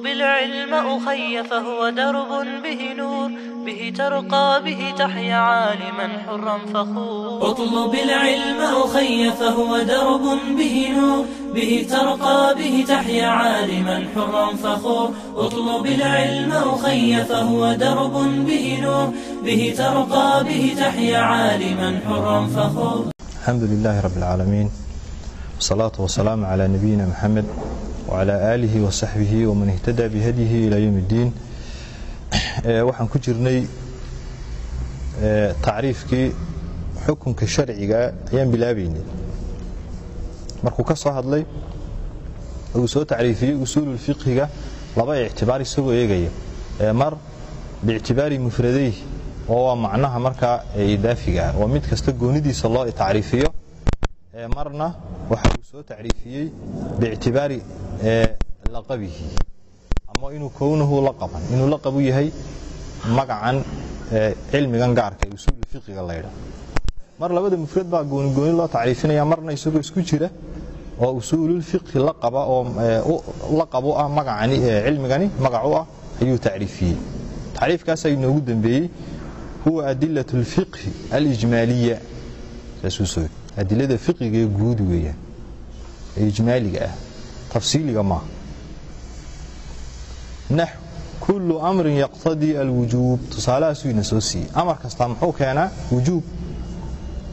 اطلب العلم أخي فهو درب به نور به ترقى به تحيا عالما حرا فخور اطلب العلم أخي فهو درب به نور به ترقى به تحيا عالما حرا فخور اطلب العلم أخي فهو درب به نور به ترقى به تحيا عالما حرا فخور الحمد لله رب العالمين والصلاة والسلام على نبينا محمد wacalaa aalihi wa saxbihi waman ihtadaa bihadyihi ilaa yowm iddiin eh, waxaan ku jirnay eh, tacriifkii xukunka sharciga ayaan bilaabaynay. Markuu ka soo hadlay uu soo tacriifiyey usuululfiqhiga laba ictibaar isagoo eegaya. Eh, mar biictibaari mufradayh oo waa macnaha markaa idaafiga ah. Oo mid kasta goonidiisa loo tacriifiyo marna waxa uu soo tacriifiyey biictibaari laqabihi. Ama inuu kownahu laqaban inuu laqab u yahay magacan cilmigan gaarka ee usuulu fiqiga laydha mar labada mufrad baa goonigooni loo tacriifinaya marna isagoo isku jira oo usuululfiqhi laqaba oo laqab u ah magacani cilmigani magac u ah ayuu tacriifiyey. Tacriifkaasaa inoogu dambeeyey. Huwa adilat اlfiqhi alijmaaliya saasuu soo adilada fiqiga ee guud weeyaan. Ee ijmaaliga ah. Tafsiiliga maaha naxw kullu amrin yaqtadii alwujuub tusaalahaasuu ina soo siiyey. Amar kastaa muxuu keenaa wujuub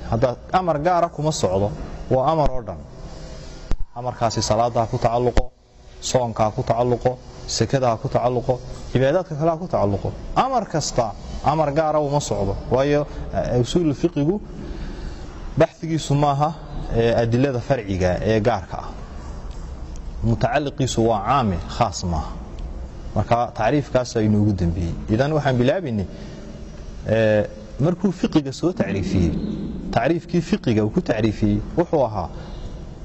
haddaa amar gaara kuma socdo. Waa amar oo dhan. Amarkaasi salaada ha ku tacalluqo soonka ha ku tacalluqo sekada ha ku tacalluqo cibaadaadka kale ha ku tacalluqo. Amar kasta amar gaara uma socdo. Waayo usuul fiqigu baxhigiisu maaha adilada farciga ee gaarka ah. Mutacaliqiisu waa caame khaas maaha. Marka tacriifkaas aynu ugu dambeeyey. Idan waxaan bilaabaynay markuu fiqiga soo tacriifiyey tacriifkii fiqiga uu ku tacriifiyey wuxuu ahaa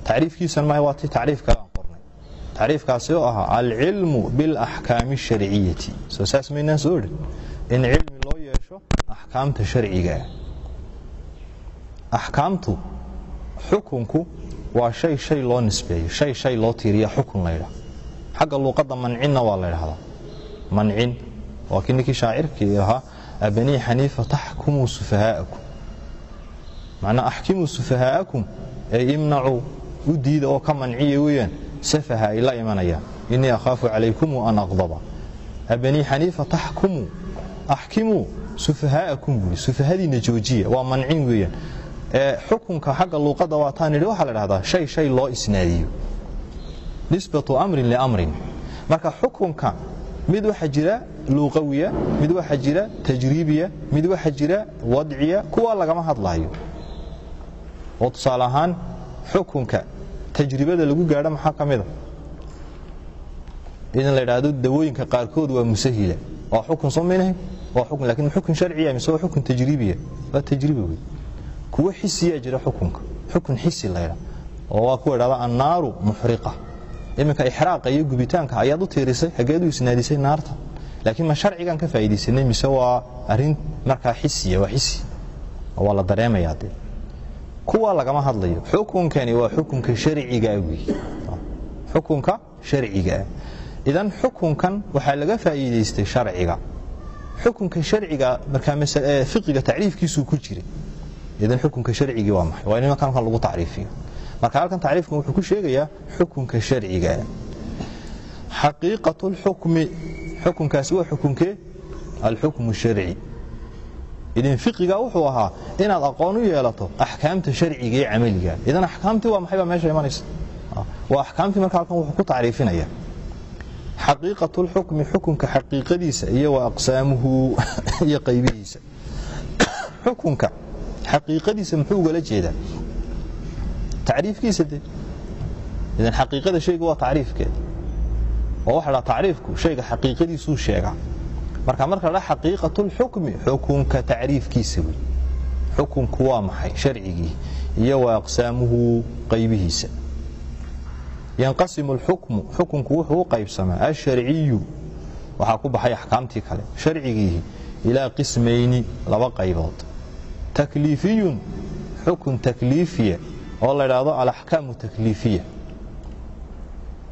tacriifkiisan maaha waa ti tacriif kale aan qornay. Tacriifkaasi oo ahaa alcilmu bialaxkaami asharciyati soo saas maynaan soo in cilmi loo yeesho axkaamta sharcigaa axkaamtu xukunku waa shay shay loo nisbeeyo shay shay loo tiiriya xukun laydha xagga luuqadda mancinna waa la ydhahdaa mancin waa kii ninkii shaacirkii ahaa abanii xaniifa taxkumuu sufahaa'akum macnaa axkimuu sufahaa'akum ee imnacuu u diida oo ka manciya weeyaan safaha ay la imanayaan. Innii akhaafu calaykumu an aqdaba. Abanii xaniifa taxkumuu axkimuu sufahaa'akum buuri sufahadiinna joojiya waa mancin weeyaan xukunka xagga luuqadda waataan idhi waxaa la dhahdaa shay shay loo isnaadiyo nisbatu amrin liamrin marka xukunka mid waxaa jira luuqawiya mid waxaa jira tajriibiya mid waxaa jira wadciya kuwa lagama hadlaayo. Oo tusaale ahaan xukunka tajribada lagu gaadho maxaa ka mida in la idhaahdo dawooyinka qaarkood waa musahila. Waa xukun soo maynahay waa xukun laakiin xukun sharciya mise waa xukun tajriibiya? Waa tajriba wey kuwo xisiyaa jira xukunka. Xukun xisi laydha oo waa kuwa idhahda annaaru muxriqa. Iminka ixraaqa iyo gubitaanka ayaad u tiirisay xageed u isnaadisay naarta. Laakiin ma sharcigan ka faa'iidaysanay mise waa arrin markaa xisiya waa xisi. Waa la dareemayaa dee. Kuwa lagama hadlayo. Xukunkani waa xukunka sharcigaa wey xukunka sharcigaa idan xukunkan waxaa laga faa'iidaystay sharciga. Xukunka sharciga markaa fiqiga tacriifkiisuu ku jiray idan xukunka sharcigii waa maxay waa in imankan lagu tacriifiyo marka halkan tacriifkan wuxuu ku sheegayaa xukunka sharciga xaqiiqatu lxukmi xukunkaasi waa xukunkee alxukmu sharci idan fiqiga wuxuu ahaa inaad aqoon u yeelato axkaamta sharciga ee camaliga idan axkaamtii waa maxay baa meesha imanaysa waa axkaamtii marka halkan wuxuu ku tacriifinaya xaqiiqatu lxukmi xukunka xaqiiqadiisa iyo wa aqsaamuhu iyo qaybihiisa xukunka xaqiiqadiisa muxuu ugala jeedaa? Tacriifkiisa de idan xaqiiqada shayga waa tacriifkeeda oo waxa dhaa tacriifku shayga xaqiiqadiisuu sheegaa. Marka marka la dhaa xaqiiqatulxukmi xukunka tacriifkiisa wey. Xukunku waa maxay? Sharcigii iyo wa aqsaamuhu qaybihiisa. Yanqasimu alxukmu xukunku wuxuu u qaybsamaa. Alsharciyu waxaa ku baxay axkaamtii kale. Sharcigiihi ilaa qismayni laba qaybood takliifiyun xukun takliifiya oo la idhaahdo alaxkaamu takliifiya.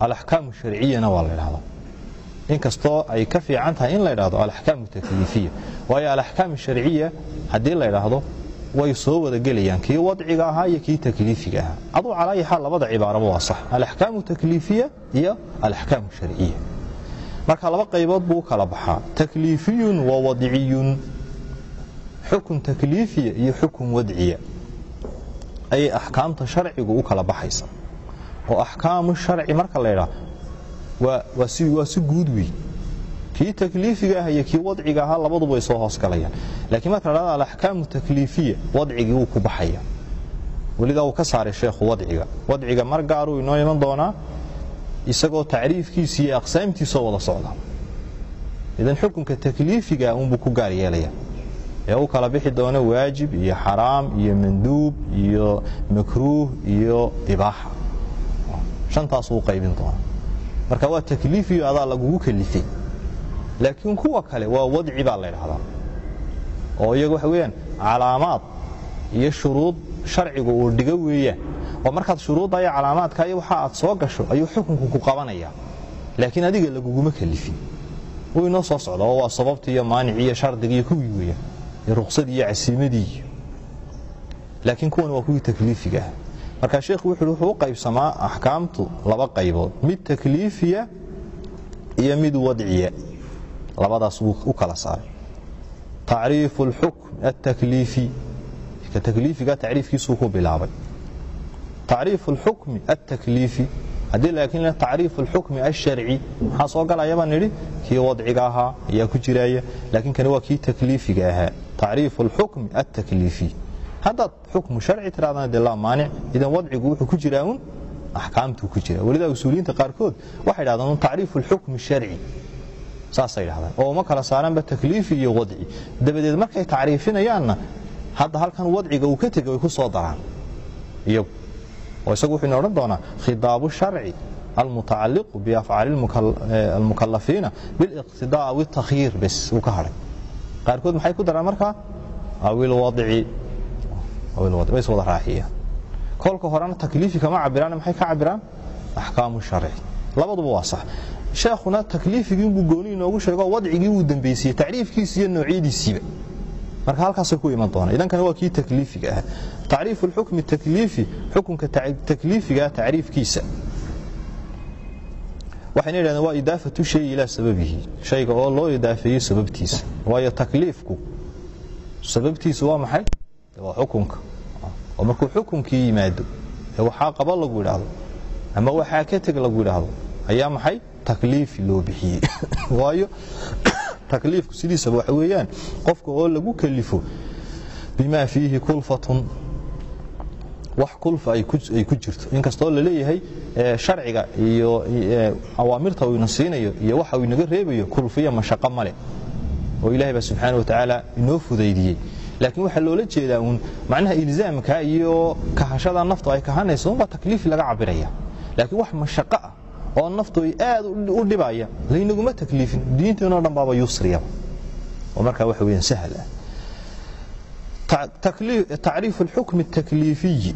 Alaxkaamu sharciyana waa la idhahdaa inkastoo ay ka fiican tahay in la ydhahdo alaxkaam takliifiya. Waayo alaxkaam sharciya haddii la ydhaahdo way soo wada gelayaan kii wadciga ahaa iyo kii takliifiga ahaa. Aduu calaa ayi xaal labada cibaaraba waa sax. Alaxkaamu takliifiya iyo alaxkaamu sharciya. Marka laba qaybood buu kala baxaa. Takliifiyun wa wadciyun xukun takliifiya iyo xukun wadciya ayay axkaamta sharcigu u kala baxaysa. Oo axkaamu sharci marka la ydhaa waa si guud wey. Kii takliifiga ah iyo kii wadciga ahaa labaduba way soo hoosgalayaan laakiin marka la dhahdo alaxkaamu takliifiya wadcigii wuu ku baxaya welidaa uu ka saaray sheekhu wadciga. Wadciga mar gaaruu inoo iman doonaa isagoo tacriifkiisa iyo aqsaamtiisoo wada socda idan xukunka takliifiga unbuu ku gaar yeelaya ee u kala bixi doono waajib iyo xaraam iyo manduub iyo makruuh iyo ibaaxa shantaasuu u qaybin doona marka waa takliifiyo adaa lagugu kalifay. Laakiin kuwa kale waa wadci baa la ydhahdaa oo iyaga waxa weyaan calaamaad iyo shuruud sharcigu uu dhigo weeyaan. Oo markaad shuruudda iyo calaamaadka iyo waxa aad soo gasho ayuu xukunku ku qabanaya. Laakiin adiga laguguma kalifin. Wuu inoo soo socda oo waa sababtii iyo maanicii iyo shardigii iyo kuwii weeyaan ruqsadii iyo casiimadii. Laakiin kuwan waa kuwii takliifiga ah. Sheekhu wuxu wuxuu u qaybsamaa axkaamtu laba qaybood mid takliifiya iyo mid wadciya. Labadaas wuu u kala saaray. Tacriifu alxukm altakliifi ka takliifiga tacriifkiisuu ku bilaabay. Tacriifu alxukmi altakliifi haddii laakiin tacriifu alxukmi alsharci maxaa soo galayabaan nidhi kii wadciga ahaa ayaa ku jiraya laakiin kani waa kii takliifiga ahaa tacriifu اlxukmi atakliifi haddaad xukmu sharci tirahdana dee laa maanic idan wadcigu wuxuu ku jiraa un axkaamtuu ku jira welidaa usuuliyiinta qaarkood waxay dhahdaan un tacriifu اlxukmi sharci saasay dhahdaan oo uma kala saaranba takliifi iyo wadci dabadeed markay tacriifinayaanna hadda halkan wadciga uu ka tegay way ku soo daraan iyagu oo isagu wuxuu ina odhan doonaa khidaabu sharci almutacaliqu biafcaali almukalafiina biliqtidaa aw bes uu ka hadhay qaarkood maxay ku daraan markaa? Awilwadci way is wada raaciyaan kolka horena takliifi kama cabiraan maxay ka cabiraan axkaamu sharci. Labaduba waa sax. Sheekhuna takliifigiinbuu gooni inoogu sheego wadcigii wuu dambaysiiyey tacriifkiisi iyo noocyadiisiiba. Marka halkaasay ku iman doona idankana waa kii takliifiga ah tacriifu lxukmi takliifi xukunka takliifiga tacriifkiisa waxayna yidhahdeen waa idaafatu shay ilaa sababihi. Shayga oo loo idaafeeyo sababtiisa. Waayo takliifku sababtiisu waa maxay? Waa xukunka. Oo markuu xukunkii yimaado ee waxaa qaba lagu idhaahdo ama waxaa ka teg lagu idhaahdo ayaa maxay? Takliifi loo bixiyey. Waayo takliifku sidiisaba waxa weeyaan qofka oo lagu kalifo bimaa fiihi kulfatun wax kulfa ay ku jirto. Inkastoo la leeyahay sharciga iyo awaamirta uu ina siinayo iyo waxa uu inaga reebayo kulfiya mashaqo male oo ilahay baa subxaana wa tacaala inoo fudaydiyey. Laakiin waxaa loola jeedaa uun macnaha ilzaamka iyo kahashada naftu ay kahanayso unbaa takliif laga cabiraya. Laakiin wax mashaqo ah oo naftu ay aad u dhibaya laynaguma takliifin. Diinteenoo dhan baaba yusriyaba oo markaa waxa weeyaan sahal ah tacriifu alxukmi الtakliifiyi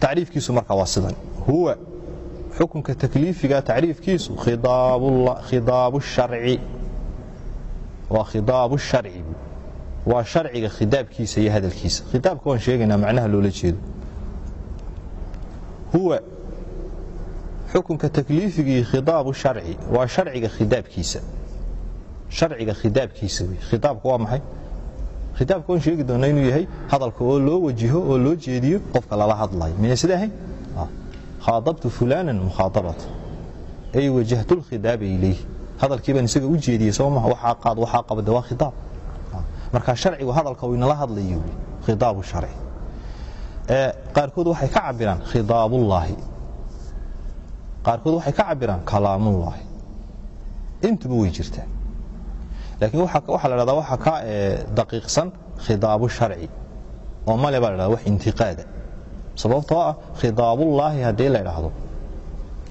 tacriifkiisu markaa waa sidan. Huwa xukunka takliifiga tacriifkiisu khidaabu sharci. Waa khidaabu sharci. Waa sharciga khidaabkiisa iyo hadalkiisa. Khidaabka waan sheegaynaa macnaha loola jeedo. Huwa xukunka takliifigii khidaabu sharci. Waa sharciga khidaabkiisa. Sharciga khidaabkiisa. Wey khidaabka waa maxay khidaabka waan sheegi doonaa inuu yahay hadalka oo loo wajiho oo loo jeediyo qofka lala hadlayo. Miyay sida ahayn khaadabtu fulanan mukhaadabata ay wajahtu lkhidaaba ilayh hadalkii baan isaga u jeediyey soo maha waxaa qaad waxaa qaba waa khidaab marka sharcigu hadalka uu inala hadlayo khidaabu sharci. Qaarkood waxay ka cabiraan khidaabullaahi qaarkood waxay ka cabiraan kalaamullaahi intuba way jirtaa laakiin waxaa la dhahdaa waxa ka daqiiqsan khidaabu sharci. Oo male baa la dhahda wax intiqaada. Sababtoo ah khidaabullaahi haddii la idhaahdo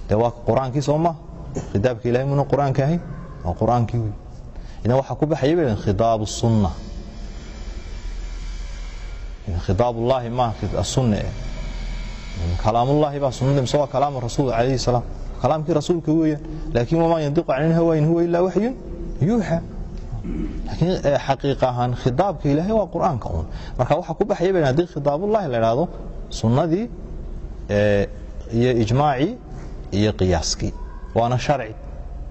dee waa qur'aankii soo maha khidaabka ilahay muna qur'aanka ahayn waa qur'aankii wey idan waxaa ku baxaya bay khidaabu sunna khidaabullaahi ma sunna eh. Kalaamullaahi baa sunnada mise waa kalaamu rasuul calayhi salaam. Kalaamkii rasuulka weeyaan. Laakiin wamaa yandiqu cani ilhawa in huwa ilaa waxyun yuuxa laakiin xaqiiq ahaan khidaabka ilaahay waa qur'aanka uun. Marka waxa ku baxaya ba haddii khidaabullahi la idhaahdo sunnadii iyo ijmaacii iyo qiyaaskii waana sharci.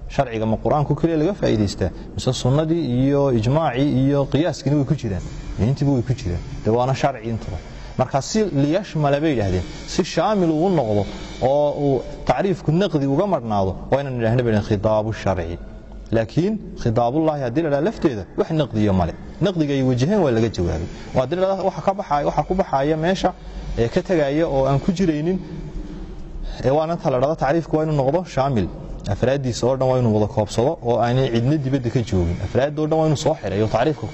Sharciga ma qur'aanku keliya laga faa'idaystaa mise sunnadii iyo ijmaacii iyo qiyaaskiina way ku jiraan? Intiba way ku jiraan. De waana sharci intuba marka si liyashmala bay yidhaahdeen. Si shaamil uu noqdo oo uu tacriifku naqdi uga marhnaado waa inaan idhahna ba khidaabu sharci laakiin khidaabullahi haddii la dhaha lafteeda wax naqdiyo male naqdiga ay wajaheen waa laga jawaabay. Haddii la dhaha waxa ku baxaya meesha ee ka tegaya oo aan ku jiraynin ee waana ta la dhahda tacriifku waa inuu noqdo shaamil. Afraaddiisa oo dhan waa inuu wada koobsado oo aanay cidna dibadda ka joogin. Afraadda oo dhan waa inuu soo xiray oo tacriifka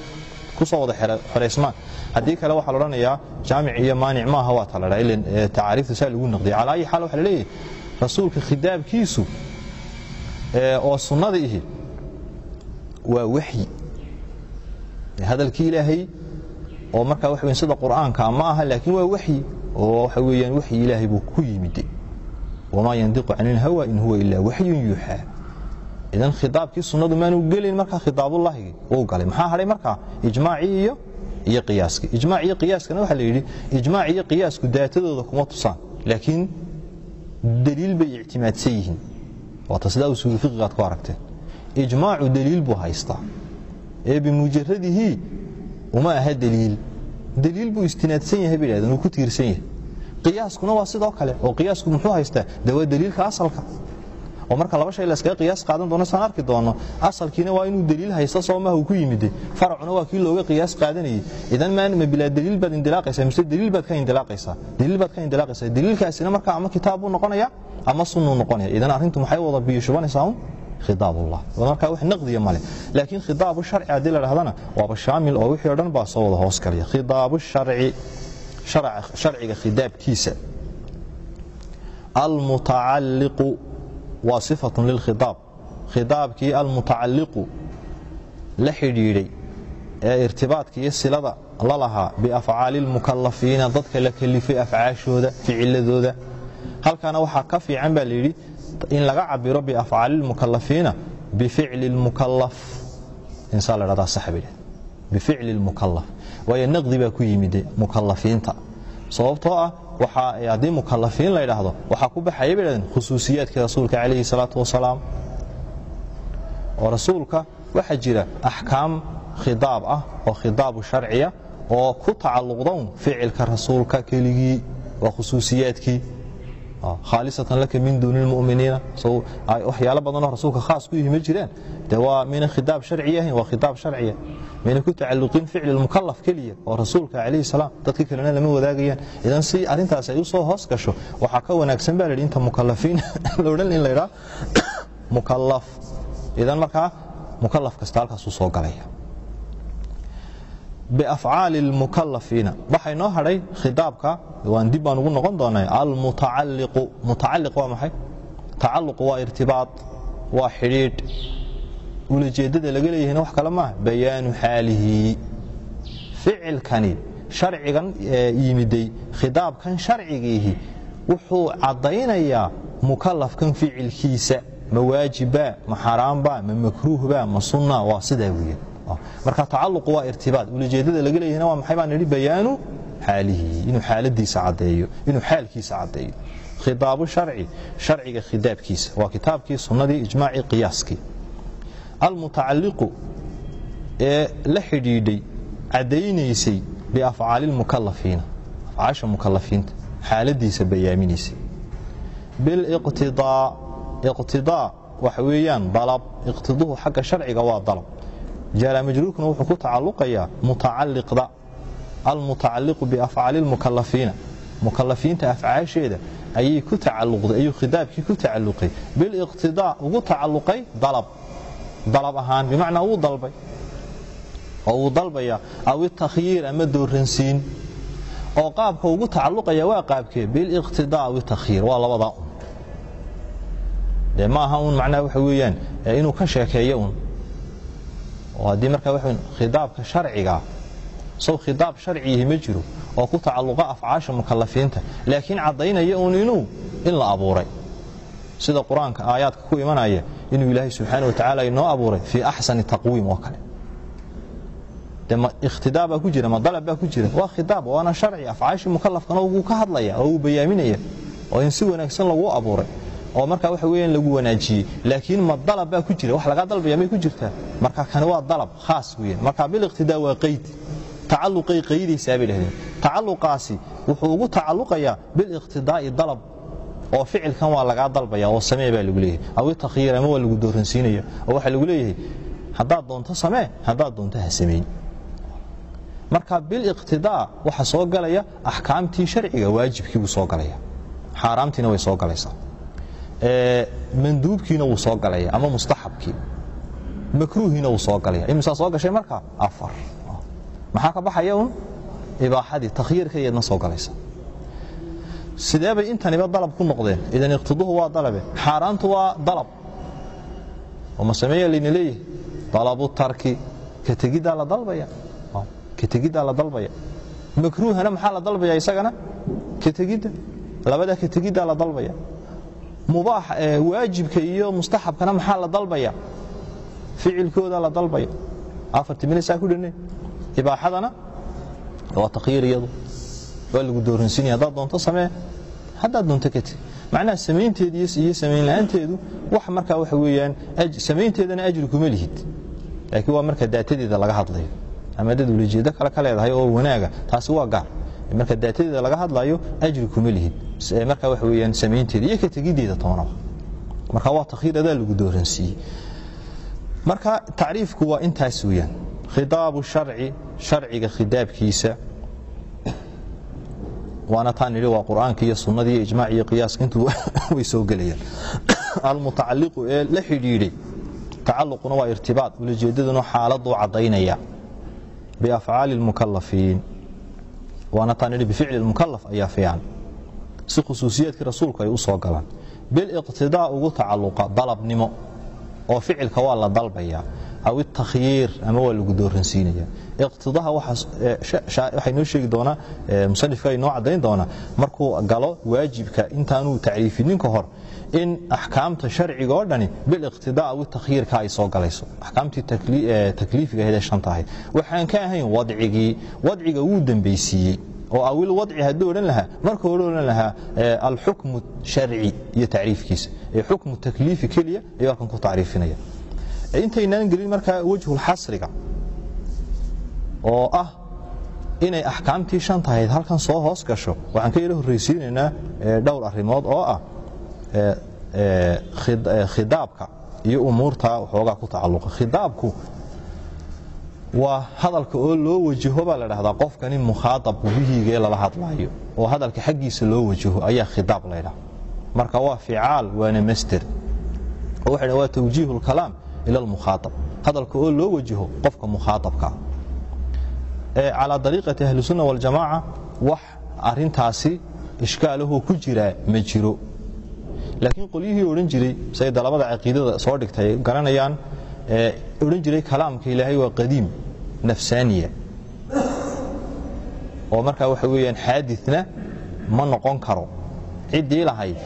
ku soo wada xiraysmaan haddii kale waxaa la odhanayaa jaamic iyo maanic maaha waa ta la dhaha. Ilan tacaariifta saa lagu naqdiya calaa ayi xaal waxa la leeyahay rasuulka khidaabkiisu oo sunnada ihi waa waxyi. Hadalkii ilaahay oo markaa waxa weyn sida qur'aanka ma aha laakiin waa waxyi oo waxa weeyaan waxyi ilaahay buu ku yimid. Wamaa yandiqu cani ilhawa in huwa ilaa waxyun yuuxaa idan khitaabkii sunnadu maanu gelin markaa khitaabullahigi wuu galay. Maxaa hadhay markaa? Ijmaacii iyo iyo qiyaaskii ijmaac iyo qiyaaskana waxaa la yidhi ijmaac iyo qiyaasku daatadooda kuma tusaan. Laakiin daliil bay ictimaadsan yihiin. Waata sidaa usuulu fiqigaad ku aragteen ijmaacu daliil buu haystaa. Ee bimujaradihi uma aha daliil. Daliil buu istinaadsan yahay bay dhahdeen uu ku tiirsan yahay. Qiyaaskuna waa sidoo kale oo qiyaasku muxuu haystaa? De waa asalka. Oo marka laba shay layskaga qiyaas qaadan doono saan arki doono asalkiina waa inuu daliil haysto soomaha uu ku yimide faracuna waa kii looga qiyaas qaadanayay. Idan ma bilaa daliil baad indilaaqaysaa mise daliil baad ka indilaaqaysaa daliil baad ka indilaaqaysaa daliilkaasina marka ama kitaab buu noqonaya ama sunnuu noqonaya idan arrintu maxay wada biyo shubanaysaa un khidaabullah marka wax naqdiya male. Laakiin khidaabu sharci haddii la dhahdana waaba shaamil oo wixii o baa soo wada hoos galaya khidaabu sharci sharciga khidaabkiisa. Almutacalliqu waa sifatun lilkhidaab khidaabkii almutacalliqu la xidhiidhay ee irtibaadka iyo silada la biafcaali lmukalafiina dadka la kalifay afcaashooda ficiladooda. Halkaana waxaa ka fiican baa layidhi in laga cabiro biafcaali lmukalafiina bificli lmukalaf insaa la dhahdaa sax bificli lmukalaf waayo naqdi baa ku yimid mukalafiinta sababtoo ah waxaa haddii mukalafiin la ydhaahdo waxaa ku baxaya bay dhahdeen khusuusiyaadkii rasuulka calayhi salaatu wasalaam. Oo rasuulka waxaa jira axkaam khidaab ah oo khidaabu sharciya oo ku tacalluqdan ficilka rasuulka keligii waa khusuusiyaadkii khaalisatan laka min duuni lmuminiina waxyaalo badanoo rasuulka khaas ku yihi ma jiraan de waa mina khidaab sharci waa khidaab sharciya. Mayna ku tacalluqin ficli lmukalaf keliya oo rasuulka calayhi salaam dadka kalena lama wadaagayaan. Idan si arrintaas ay u hoos gasho waxaa ka wanaagsan baa la yidhi inta mukalafiin la odhan in la yidhaa mukalaf idan markaa mukalaf kasta halkaasuu soo galaya biafcaali lmukalafiina waxaa inoo hadhay khidaabka waan dib baan ugu noqon doonaa almutacalliqu mutacalliq waa maxay tacalluqu waa irtibaad waa xidhiidh ulajeeddada laga leeyahayna wax kale maaha bayaanu xaalihi ficilkani sharcigan yimiday khidaabkan sharcigiihi wuxuu caddaynayaa mukalafkan ficilkiisa ma waajibbaa ma xaaraambaa ma makruuhbaa ma sunna waa sidaa weeye marka tacalluqu waa irtibaad. Ulajeeddada laga leeyahayna waa maxay baan nidhi bayaanu xaalihi. Inuu xaaladiisa caddeeyo. Inuu xaalkiisa caddeeyo. Khidaabu sharci. Sharciga khidaabkiisa. Waa kitaabkii sunnadii ijmaacii qiyaaskii. Almutacalliqu ee la xidhiidhay caddaynaysay biafcaali lmukalafiina afcaasha mukalafiinta xaaladiisa bayaaminaysay. Biliqtidaa iqtidaa waxa weeyaan dalab. Iqtiduhu xagga sharciga waa dalab jaala majruurkuna wuxuu ku tacalluqayaa mutacalliqda. Almutacalliqu biafcaali lmukalafiina mukalafiinta afcaasheeda ayay ku tacalluqday ayuu khidaabkii ku tacalluqay. Biliqtidaa ugu tacalluqay dalab. Dalab ahaan bimacnaa wuu dalbay. Oo wuu dalbaya aw itakyiir ama dooransiin oo qaabka ugu tacalluqaya waa qaabkee? Biliqtidaa aw itakyiir waa labadaa un. Dee ma aha un macnaha waxa weeyaan inuu ka sheekeeyo un oo haddii markaa waxa khidaabka sharciga sow khidaab sharciyihi ma jiro oo ku tacalluqa afcaasha mukalafiinta laakiin caddaynaya uun inuu in la abuuray. Sida qur'aanka aayaadka ku imanaya inuu ilaahay subxaana wa tacaala inoo abuuray fii axsani taqwiim oo kale. De ma ikhtidaa baa ku jira ma dalab baa ku jira. Waa khitaab waana sharci. Afcaashii mukalafkana wuu ka hadlaya oo wuu bayaaminaya oo in si wanaagsan lagu abuuray oo markaa waxa weeyaan lagu wanaajiyey. Laakiin ma dalab baa ku jira. Wax lagaa dalbaya may ku jirtaa marka kani waa dalab khaas weeyaan. Marka biliqtidaa waa qayd. Tacalluqay qaydaysaa bay dhahdeen tacalluqaasi wuxuu ugu tacalluqayaa biliqtidaa'i dalab oo ficilkan waa lagaa dalbaya oo samee baa lagu leeyahay. Aw takyiir ama waa lagu dooransiinaya oo waxaa lagu leeyahay haddaad doonto samee haddaad doonto ha sameey marka biliqtidaa waxa soo galaya axkaamtii sharciga waajibkii buu soo galaya. Xaaraamtiina way soo galaysaa manduubkiina wuu soo galaya ama mustaxabkii makruuhiina wuu soo galaya. Imisaa soo gashay marka afar. Maxaa ka baxaya un ibaaxadii takhyiirka soo galaysa. Sidee bay intaniba dalab ku noqdeen? Idan iqtiduhu waa dalabe. Xaaraantu waa dalab. Oo sameeya layna leeyahay dalabu tarki. Ka la dalbaya. Ka la dalbaya. Makruuhana maxaa la dalbaya isagana? Ka tegidda. Labada ka la dalbaya mubaax waajibka iyo mustaxabkana maxaa la dalbaya? Ficilkooda la dalbaya. Afartii minaysaa ku dhanne ibaaxadana waa takyiir iyadu. Waa lagu dooransiinaya haddaad doonto samee. Haddaad doonto ka teg macnaha samaynteedi iyo samayn la'aanteedu wax markaa waxa weeyaan samaynteedana ajri kuma lihid. Laakiin waa marka daatadeeda laga hadlayo. Ama dad ulajeedo kale ka leedahay oo wanaaga taasi waa gaar marka daatadeeda laga hadlayo ajri kuma lihid marka waxa weeyaan samaynteeda iyo ka tegiddeeda toonaba marka waa takyiir adaa lagu dooransiiyey. Marka tacriifku waa intaas weeyaan. Khidaabu sharci sharciga khidaabkiisa. Waana taan nidhi waa qur'aanka iyo sunnadii iyo ijmaac iyo qiyaaska intuu way soo gelayaan. Almutacalliqu ee la xidhiidhay tacalluquna waa irtibaad. Ulajeedaduna xaaladuu caddaynaya. Biafcaali اlmukalafiin waana taan nidhi bificli اlmukalaf ayaa fiican. Si khusuusiyaadkii rasuulku ay u soo galaan. Biliqtidaa ugu tacalluqa dalabnimo oo ficilka waa la dalbaya aw itakyiir ama waa lagu dooransiinaya. Iqtidaha waxay noo sheegi doonaa musanifka noo caddayn doonaa. Markuu galo waajibka intaanuu tacriifinin ka hor in axkaamta sharciga oo dhani biliqtidaa aw itakyiirka ay soo galayso. Axkaamtii takliifiga ahayd ee shanta ahayd waxaan ka ahayn wadcigii wadciga wuu dambaysiiyey oo awil wadci hadduu odhan lahaa marka hore odhan lahaa alxukmu sharci iyo tacriifkiisa. Ee xukmu takliifi keliya ayuu halkan ku tacriifinaya intaynaan gelin markaa wejhulxasriga oo ah inay axkaamtii shanta ahayd halkan soo hoos gasho waxaan ka yaro horraysiinaynaa dhowr arrimood oo ah khidaabka iyo umuurta waxoogaa ku tacalluqa. Khidaabku waa hadalka oo loo wajaho baa la dhahdaa qofkani mukhaadabku bihiigee lala hadlaayo oo hadalka xaggiisa loo wajaho ayaa khidaab laydhaha marka waa ficaal waana masder oo waa tawjiihu lkalaam ila almukhaaab hadalka oo loo wajaho qofka mukhaaabkaa calaa dariiqati ahlisunna waljamaaca wax arintaasi ishkaalahoo ku jiraa ma jiro laakiin qolyihii odhan jiray say dalabada caqiidada soo dhigtay garanayaan odhan jiray kalaamka ilaahay waa qadiim nafsaaniya oo markaa waxa weeyaan xaadina ma noqon karo ciddii lahayd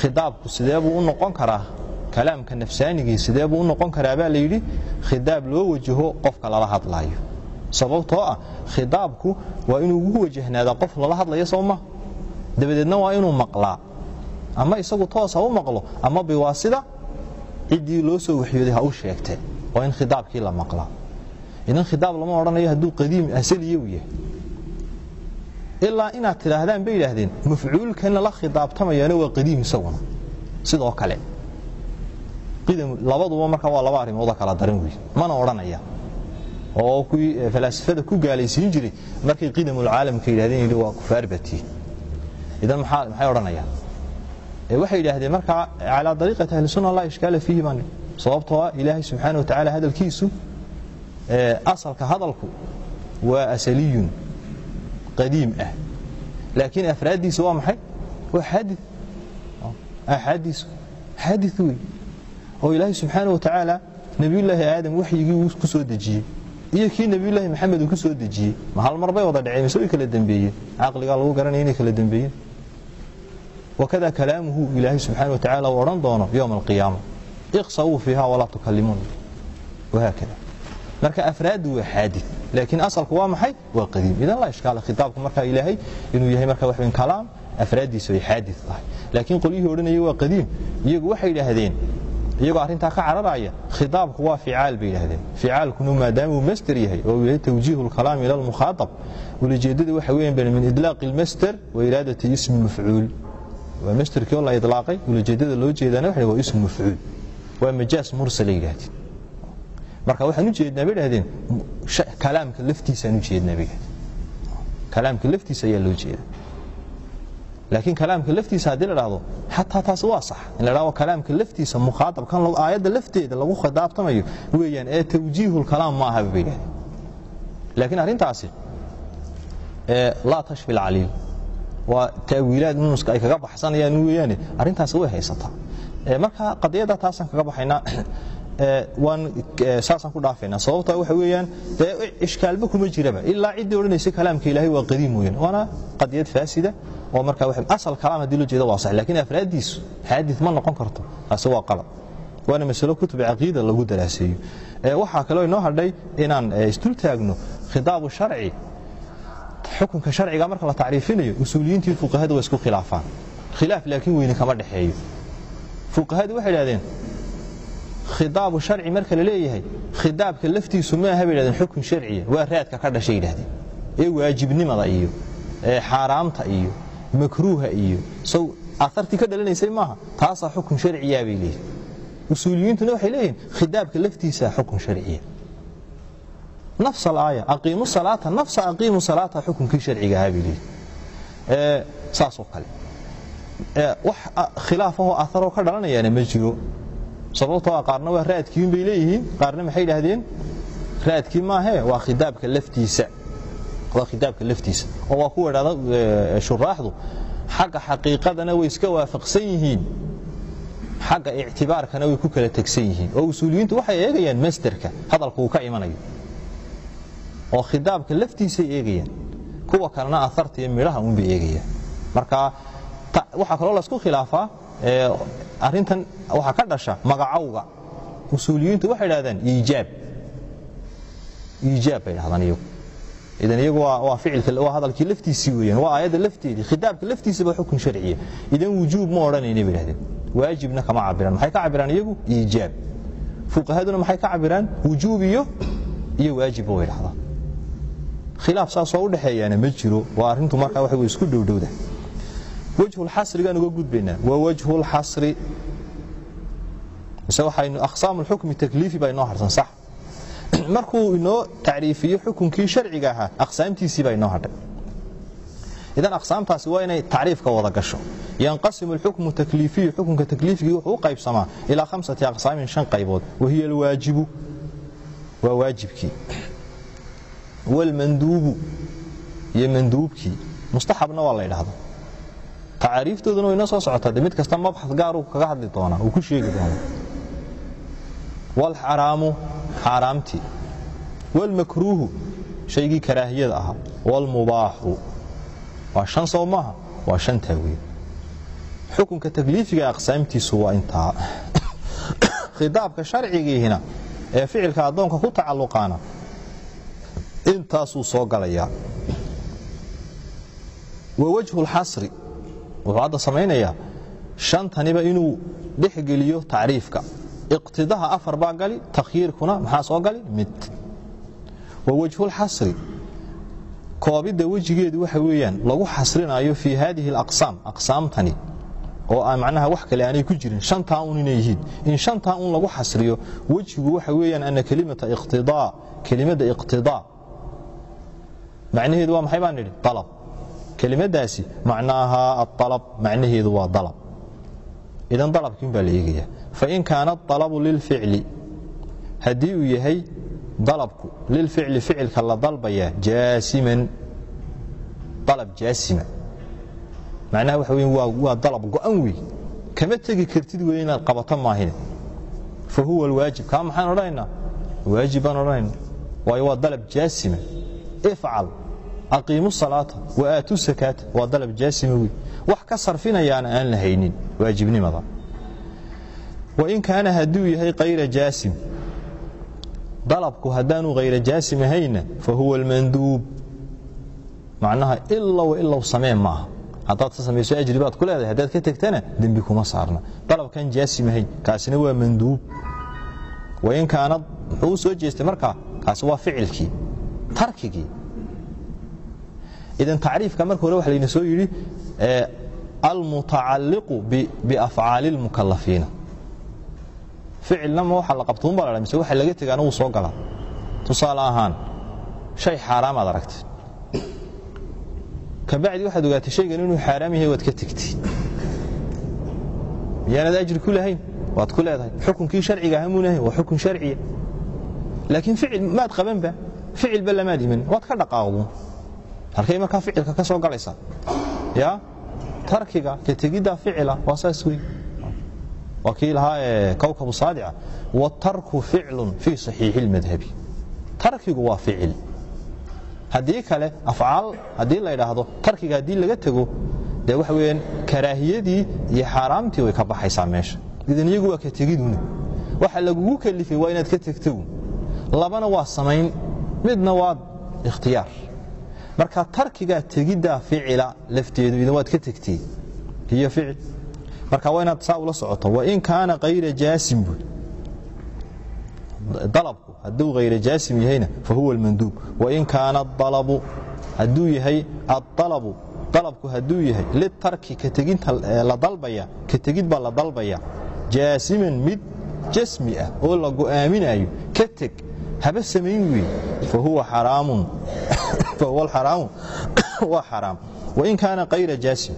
khidaabku sidee buu u noqon karaa kalaamka nafsaanigii sidee buu u noqon karaa baa layidhi khidaab loo wajaho qofka lala hadlaayo sababtoo ah khidaabku waa inuu ugu wajahnaadaa qof lala hadlayo soo ma. Dabadeedna waa inuu maqlaa. Ama isagu toosa u maqlo ama biwaasida ciddii loo soo waxyooday ha u sheegtee. Waa in khidaabkii la maqlaa. Idan khidaab lama odhanayo hadduu qadiim asaliya u yahay ilaa inaad tidhaahdaan bay yidhaahdeen mafcuulkan lala khidaabtamayana waa qadiim isaguna. Sidoo kale labaduba marka waa laba arrimooda kala daran wey mana odhanaya. Oo kuwii falaasifada ku gaalaysiin jiray markay qidamulcaalamka yidhahdeen waa kufaar batii idan maxay odhanayaan? Waxay yidhaahdeen markaa calaa dariiqati ahli sunna laa ishkaala fiihi baan sababtoo ah ilaahay subxaana wa tacaala hadalkiisu asalka hadalku waa asaliyun qadiim ah. Laakiin afraaddiisa waa maxay? Waa xaadi axaadiisu xaadi wey oo ilaahay subxaana wa tacaala nebiyullaahi aadam waxyigii ku soo dejiyey. Iyo kii nebiyullaahi maxamed uu ku soo dejiyey. Ma hal mar bay wada dhaceen mise way kala dembeeyeen caqligaa lagu garanaya inay kala dembeeyeen wakada kalaamuhu ilaahay subxaana wa tacala uu odhan doono yowma alqiyaama iqsawuu fiiha walaa tukallimuun. Wahaakada marka afraaddu waa xaadid laakiin asalku waa maxay? Waa qadiim. Idan laa ishkaala khitaabku markaa ilaahay inuu yahay marka wax weyn kalaam afraaddiisu ay xaadid tahay. Laakiin qolyihii odhanayay waa qadiim. Iyagu waxay yidhaahdeen iyagoo arrintaa ka cararaya khitaabku waa ficaal bay yidhahdeen ficaalkuna maadaama uu master yahay oo yahay tawjiihu lkalaam ila almukhaatab. Ulajeedada waxa weeyaan min idlaaqi lmaster wa iraadati ismi mafcuul. Waa masterkii oo la idlaaqay ulajeedada loo jeedana waa ismu mafcuul. Waa majaas mursala yidhahdeen marka waxaan u bay dhahdeen kalaamka laftiisaan u bay dhahdeen kalaamka laftiisa ayaa loo jeeda laakiin kalaamka laftiisa haddii la dhahdo xataa taas waa sax. In la dhahdo kalaamka laftiisa mukhaatabkan aayadda lafteeda lagu khidaabtamayo weeyaan ee tawjiihu lkalaam ma aha bay dhahdeen laakiin arrintaasi laa tashfi lcaliil waa ta'wiilaad nunuska ay kaga baxsanayaan weeyaane arrintaasi way haysataa marka qadiyadda taasaan kaga baxaynaa waan saasaan ku dhaafaynaa sababta waxa weeyaan dee ishkaalba kuma jiraba. Ilaa ciddii odhanaysa kalaamka ilaahay waa qadiim weeyaan. Waana qadiyad faasida oo marka asal kalaam haddii loo jeeda waa sax laakiin afraaddiisu xaadid ma noqon karto. Taasi waa qalad waana masalo kutub caqiida lagu daraaseeyo. Waxaa kaloo inoo hadhay inaan isdul taagno khitaabu sharci. Xukunka sharciga marka la tacriifinayo usuuliyiintii fuqahada waa isku khilaafaan. Khilaaf laakiin weyne kama dhexeeyo. Fuqahadu waxay idhahdeen khitaabu sharci marka la leeyahay khitaabka laftiisu ma aha bay yidhahdeen xukun sharciya waa raadka ka dhashay yidhahdeen ee waajibnimada iyo xaaraamta iyo makruuha iyo. Sow aartii ka dhalanaysay maaha taasaa xukun sharciya bay leeyihiin usuuliyiintuna waxay leeyihiin khitaabka laftiisa xukun sharciya. Nafs alaaya aqiimu salaata nafsa aqiimu salaata xukunkii sharciga ahaa bay leeyihiin saasoo kale. Wax khilaafahoo aaroo ka dhalanayaana ma jiro. Sababtoo qaarna waa raadkiin bay leeyihiin qaarna maxay idhaahdeen raadkii maahee waa khitaabka laftiisa waa khitaabka laftiisa. Oo waa kuwa idhahda shuraaxdu. Xagga xaqiiqadana way iska waafaqsan yihiin. Xagga ictibaarkana way ku kala tegsan yihiin. Oo usuuliyiintu waxay eegayaan masderka hadalka uu ka imanayo. Oo khitaabka laftiisay eegayaan. Kuwa kalena aarta iyo midhaha unbay eegayaan. Marka waxaa kaloo laysku khilaafaa arintan waxaa ka dhasha magacowga. Usuuliyiintu waxay dhahdaan iijaab. Iijaab bay dhahdaan iyagu idan iyagu waa ficilka waa hadalkii laftiisii weeyaan waa aayadda lafteedii khitaabka laftiisaba xukun sharciya idan wujuub ma odhanayna bay dhahdeen waajibna kama cabiraan maxay ka cabiraan iyagu iijaab fuqahaduna maxay ka cabiraan wujuub iyo iyo waajibba way dhahdaan khilaaf saasoo u dhexeeyaana ma jiro waa arrintu markaa waxa way isku dhowdhowda wajhulxasrigaan uga gudbaynaa waa wajhulxasri mise waxaynu aqsaamu lxukmi takliifi baa inoo harsan sax markuu inoo tacriifiyo xukunkii sharciga ahaa aqsaamtiisii baa inoo hadhay. Idan aqsaamtaasi waa inay tacriifka wada gasho. Yanqasimu alxukmu takliifiyu xukunka takliifigii wuxuu u qaybsamaa ilaa khamsati aqsaamin shan qaybood. Wahiya alwaajibu waa waajibkii. Walmanduubu iyo manduubkii mustaxabna waa la ydhahda tacaariiftooduna way noo soo socotaa de mid kasta mabxad gaaruu kaga hadli doonaa uu ku sheegi doonaa waalxaraamu xaaraamtii waalmakruuhu shaygii karaahiyada ahaa waalmubaaxu waa shan sow maaha waa shantaa weyn xukunka takliifiga aqsaamtiisu waa intaa khitaabka sharcigiihina ee ficilka addoonka ku tacalluqaana intaasuu soo galayaa wa wajhu lxasri wuxuu hadda samaynayaa shantaniba inuu dhexgeliyo tacriifka iqtidaha afar baa gali takhyiirkuna maxaa soo gali? Mid. Wa wajhulxasri koobidda wejigeedu waxa weeyaan lagu xasrinayo fii haadihi alaqsaam aqsaamtani oo macnaha wax kale aanay ku jirin shantaa un inay yihiin. In shantaa un lagu xasriyo wejigu waxa weeyaan ana kelimata iqtidaa kelimadda iqtidaa. Macnaheedu waa maxay baan nidhi? Alab kelimadaasi macnaaha aalab macnaheedu waa dalab. Idan dalabkiin baa la eegaya fain kaana alabu lilficli haddii uu yahay dalabku lilficli ficilka la dalbaya jaasiman alab jaasima macnaha waxa weya waa dalab go'an wey kama tegi kartid wey inaad qabato maahine fa huwa alwaajib kaa maxaan odhanaynaa waajib baan odhanayna waayo waa dalab jaasima ifcal aqiimu salaata wa aatu sakaata waa dalab jaasima wey wax ka sarfinayaana aan la waajibnimada wain kaana hadduu yahay kayra jaasim dalabku haddaanu hayra jaasim ahayna fa huwa almanduub. Macnaha ilow ilow samee maaha. Haddaad ka samayso ajri baad ku leedahay haddaad ka tegtana dembi kuma saarna. Dalabkan jaasim ahayn kaasina waa manduub. Wain kaanad muxuu soo jeestay markaa kaasi waa ficilkii tarkigii. Idan tacriifka marka hore waxa layna soo yidhi almutacalliqu biafcaali اlmukalafiina ficilna ma waxa la qabto un baa la mise waxa laga tegaana wuu soo galaa tusaale ahaan shay xaaraam aad aragtay kabacdi waxaad ogaatay shaygan inuu xaaraam yahay waad ka tegtay. Miyaanad ajri ku lahayn? Waad ku leedahay. Xukunkii sharciga hamuunahay waa xukun sharciya laakiin ficil maad qabanba ficilba lamaad iman. Waad ka dhaqaaqdu halkay markaa ficilka ka soo galaysaa ya tarkiga ka tegiddaa ficila waa saas wey waa kii lahaa kowkabu saadica watarku ficlun fii saxiixi اlmadhabi tarkigu waa ficil. Haddii kale afcaal haddii la ydhaahdo tarkiga haddii laga tego dee waxa weyaan karaahiyadii iyo xaaraamtii way ka baxaysaa meesha. Idan iyagu waa ka tegiduna. Waxa lagugu kalifay waa inaad ka tegto labana waa samayn midna waa ikhtiyaar. Marka tarkigaa tegiddaa ficila lafteedu idan waad ka tegtay. Hiyo ficil marka waa inaad saa ula socoto wain kaana kayra jaasim buy dalabku hadduu hayra jaasim yahayna fahuwa almanduub. Wain kaana aalabu hadduu yahay aalabu dalabku hadduu yahay litarki ka teginta la dalbaya ka tegid baa la dalbaya. Jaasiman mid jasmi ah oo la go'aaminayo ka teg haba samayn wey fahuwa alxaraamu waa xaraam. Wain kaana kayra jaasim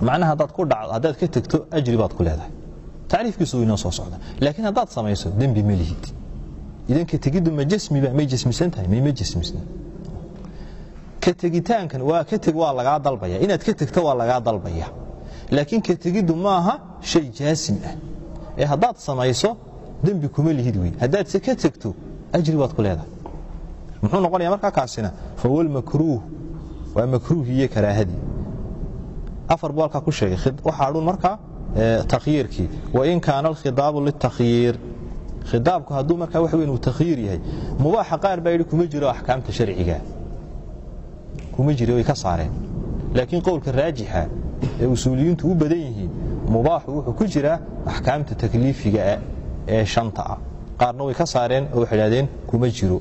macnaha haddaad ku dhacdo haddaad ka tegto ajri baad ku leedahay. Tacriifkiisu inoo soo socda laakiin haddaad samayso dembi ma lihid. Idan tegiddu ma jasmiba may jasmisan tahay may ma jasmisna. Ka tegitaankan waa ka teg waa lagaa dalbaya inaad ka tegto waa lagaa dalbaya laakiin ka tegiddu maaha shay jaasim ah. Ee haddaad samayso dembi kuma lihid wey haddaad se ka tegto ajri baad ku leedahay. Muxuu noqonaya markaa kaasina fahuwa almakruuh. Waa makruuhi iyo karaahadii afar buu halkaa ku sheegay waxaa dhun markaa takhyiirkii wain kaana alkhidaabu litakhyiir khidaabku hadduu markaa wax weyn uu takhyiir yahay mubaaxa qaar baa yidhi kuma jiro axkaamta sharciga. Kuma jiro way ka saareen. Laakiin qowlka raajixa ee usuuliyiintu u badan yihiin mubaaxu wuxuu ku jiraa axkaamta takliifigaa ee shanta ah. Qaarna way ka saareen oo waxay idhahdeen kuma jiro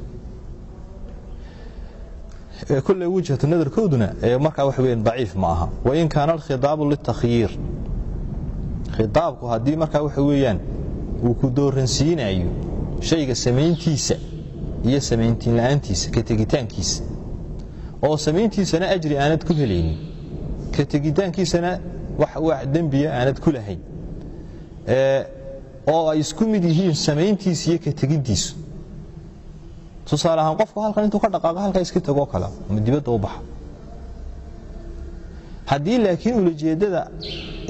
kole wujhatu nadarkooduna markaa wax weyn daciif ma aha. Wain kaana alkhidaabu litakhyiir khidaabku haddii markaa waxa weeyaan uu ku dooransiinayo shayga samayntiisa iyo samayntiin la'aantiisa ka tegitaankiisa oo samayntiisana ajri aanad ku helaynin ka tegitaankiisana wax dembiya aanad ku lahayn oo ay isku mid yihiin samayntiisa iyo ka tegintiisu tusaale ahaan qofku halkan intuu ka dhaqaaqo halkaa iska tegoo kale ama dibadda u baxa. Haddii laakiin ulajeeddada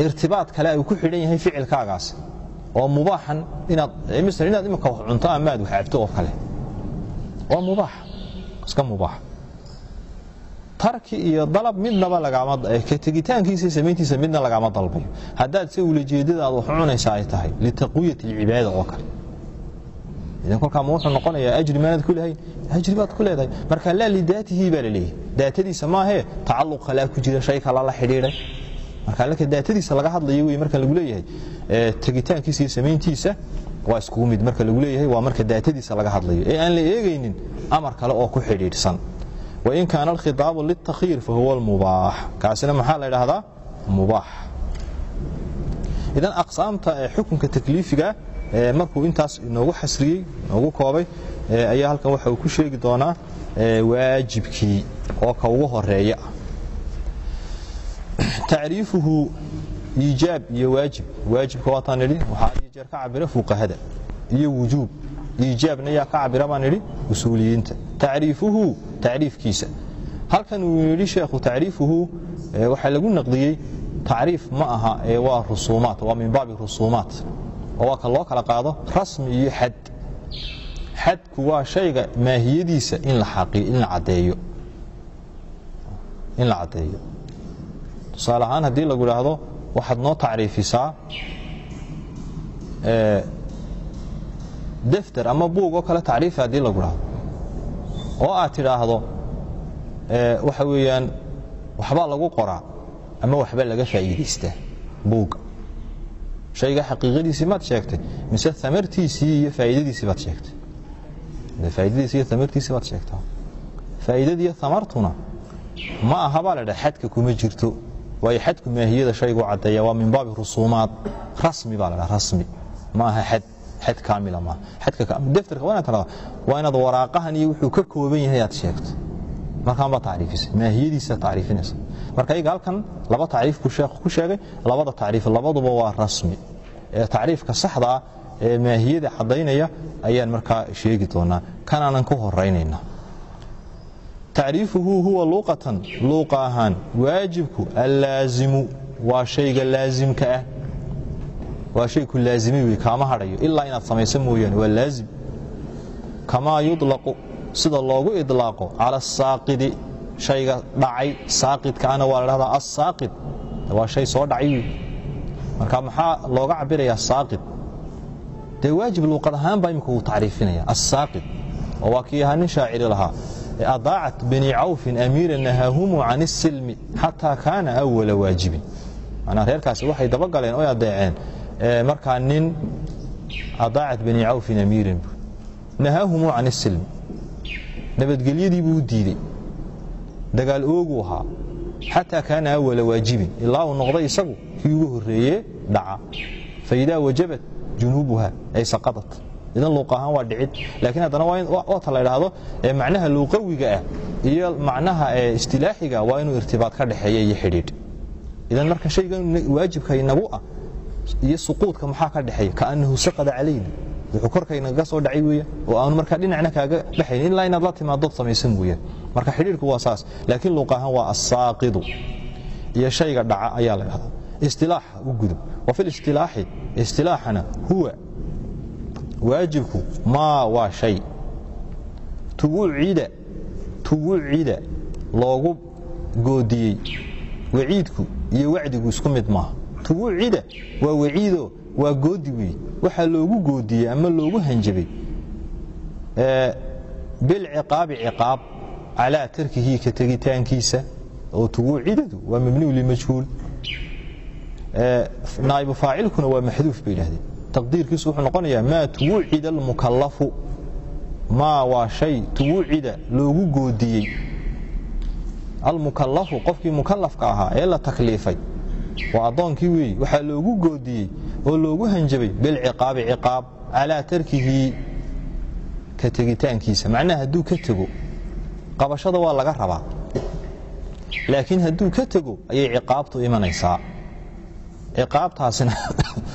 irtibaad kale ay ku xidhan yahay ficilkaagaas oo mubaaxan inaad misal inaad imika wax cunto ama aad wax cabto oo kale waa mubaax iska mubaax. Tarki iyo dalab midnaba lagaama ka tegitaankiisa samayntiisa midna lagaama dalbayo. Haddaad se ulajeeddada aad wax cunaysa ay tahay litaqwiyati alcibaada oo kale idan kolkaa ma wuxuu noqonayaa ajri maanad ku lahayn ajri baad ku leedahay. Marka laa lidaatihi baa la leeyahay. Daatadiisa maahee tacalluq kalaa ku jira shay kala la xidhiidhay. Marka laka daatadiisa laga hadlayo wey marka lagu leeyahay tegitaankiisa iyo samayntiisa waa iskugu mid marka lagu leeyahay waa marka daatadiisa laga hadlayo. Ee aan la eegaynin amar kale oo ku xidhiidhsan. Wain kaana alkhitaabu liltakhiir fahuwa almubaax. Kaasina maxaa la idhaahdaa mubaax. Idan aqsaamta ee xukunka takliifiga markuu intaas inoogu xasriyey inoogu koobay ayaa halkan waxa uu ku sheegi doonaa waajibkii oo ka ugu horreeya tacriifuhu iijaab iyo waajib. Waajibka waataan idhi waxaa iyo jeer ka cabira fuqahada iyo wujuub. Iijaabna yaa ka cabira baan idhi usuuliyiinta. Tacriifuhu tacriifkiisa. Halkan uu yidhi sheekhu tacriifuhu waxaa lagu naqdiyey tacriif ma aha ee waa rusuumaat waa min baabi rusuumaat oo waa ka loo kala qaado rasmi iyo xad. Xadku waa shayga maahiyadiisa in la caddeeyo. Tusaale ahaan haddii lagu idhaahdo waxaad noo tacriifisaa defter ama buug oo kale tacriifi haddii lagu idhaahdo oo aad tidhaahdo waxa weeyaan waxbaa lagu qoraa ama waxba laga faa'iidaystaa buugga shayga xaqiiqadiisii maad sheegtay mise amartiisii iyo faa'iidadiisii baad sheegtay? Faa'iidadiisii iyo amartiisii baad sheegtaa faa'iidadiiyo amartuna ma aha baa xadka kuma jirto waayo xadku maahiyada shaygu caddeeya waa min baabi rusuumaad. Rasmi baa la rasmi. Ma aha xad xad kaamila maaha xadka defterka waa inaad waa inaad waraaqahan iyo wuxuu ka kooban yahay aad sheegto markaan baa tacriifisay maahiyadiisa tacriifinaysa marka iyaga halkan laba tacriif buu sheekhu ku sheegay labada tacriif labaduba waa rasmi. Ee tacriifka saxda ah ee maahiyada caddaynaya ayaan markaa sheegi doonaa. Kanaanan ku horaynaynaa tacriifuhu huwa luuqatan luuqa ahaan waajibku allaazimu waa shayga laasimka ah. Waa shay ku laazimay wey kaama hadhayo. Ilaa inaad samayso mooyaane waa laazim. Kamaa yudlaqu sida loogu idlaaqo cala asaaqidi shayga dhacay saaqidkaana waa la assaaqid. Waa shay soo dhacay. Marka maxaa looga cabirayaa saaqid? Dee waajib luuqad ahaan baa imika tacriifinaya assaaqid. Oo waa kii ahaa nin shaaciri lahaa adaacat bani cawfin amiira nahaahumu can isilmi xataa kaana awala waajibin. Manaa reerkaasi waxay dabagaleen oy adeeceen markaa nin adaacat bani cawfin amiiran nahaahumu can isilmi nabadgelyadii buu u diidey dagaal ooguu ahaa. Xataa kaana awala waajibin. Ilaa uu noqday isagu kii ugu horreeye dhaca. Faidaa wajabat junuubuha ay saqadat. Idan luuq ahaan waa dhicid. Laakiin haddana waata la idhaahdo macnaha luuqawiga ah iyo macnaha istilaaxiga waa inuu irtibaad ka dhexeeya iyo xidhiidh. Idan marka shaygan waajibka inagu ah iyo suquudka maxaa ka dhexeeya? Kaanahu saqada calayna wuxuu korkaynagaga soo dhacay weeyaan oo aanu markaa dhinacna kaaga dhexayn ilaa inaad la timaadood samaysan mooyaan marka xidhiidhku waa saas laakiin luuq ahaan waa assaaqidu. Iyo shayga dhaca ayaa la dhahdaa istilaaxa u gudub wa fi listilaaxi istilaaxana huwa waajibku maa waa shay. Tugucida tugucida loogu goodiyey. Waciidku iyo wacdigu isku mid maaha. Tugucida waa waciido waa goodi wey. Waxaa loogu goodiyey ama loogu hanjabay bilciqaabi ciqaab calaa tarkihi ka tegitaankiisa oo tuguucidadu waa mabniu limajhuul naa'ibu faacilkuna waa maxduuf bay idhahdeen taqdiirkiisu wuxuu noqonayaa maa tugucida almukallafu. Maa waa shay tugucida loogu goodiyey. Almukallafu qofkii mukallafka ahaa ee la takliifay waa addoonkii weeye waxaa loogu goodiyey oo loogu hanjabay bilciqaabi ciqaab calaa tarkihi ka tegitaankiisa. Macnaha hadduu ka tego qabashada waa laga rabaa. Laakiin hadduu ka tego ayay ciqaabtu imanaysaa. Ciqaabtaasina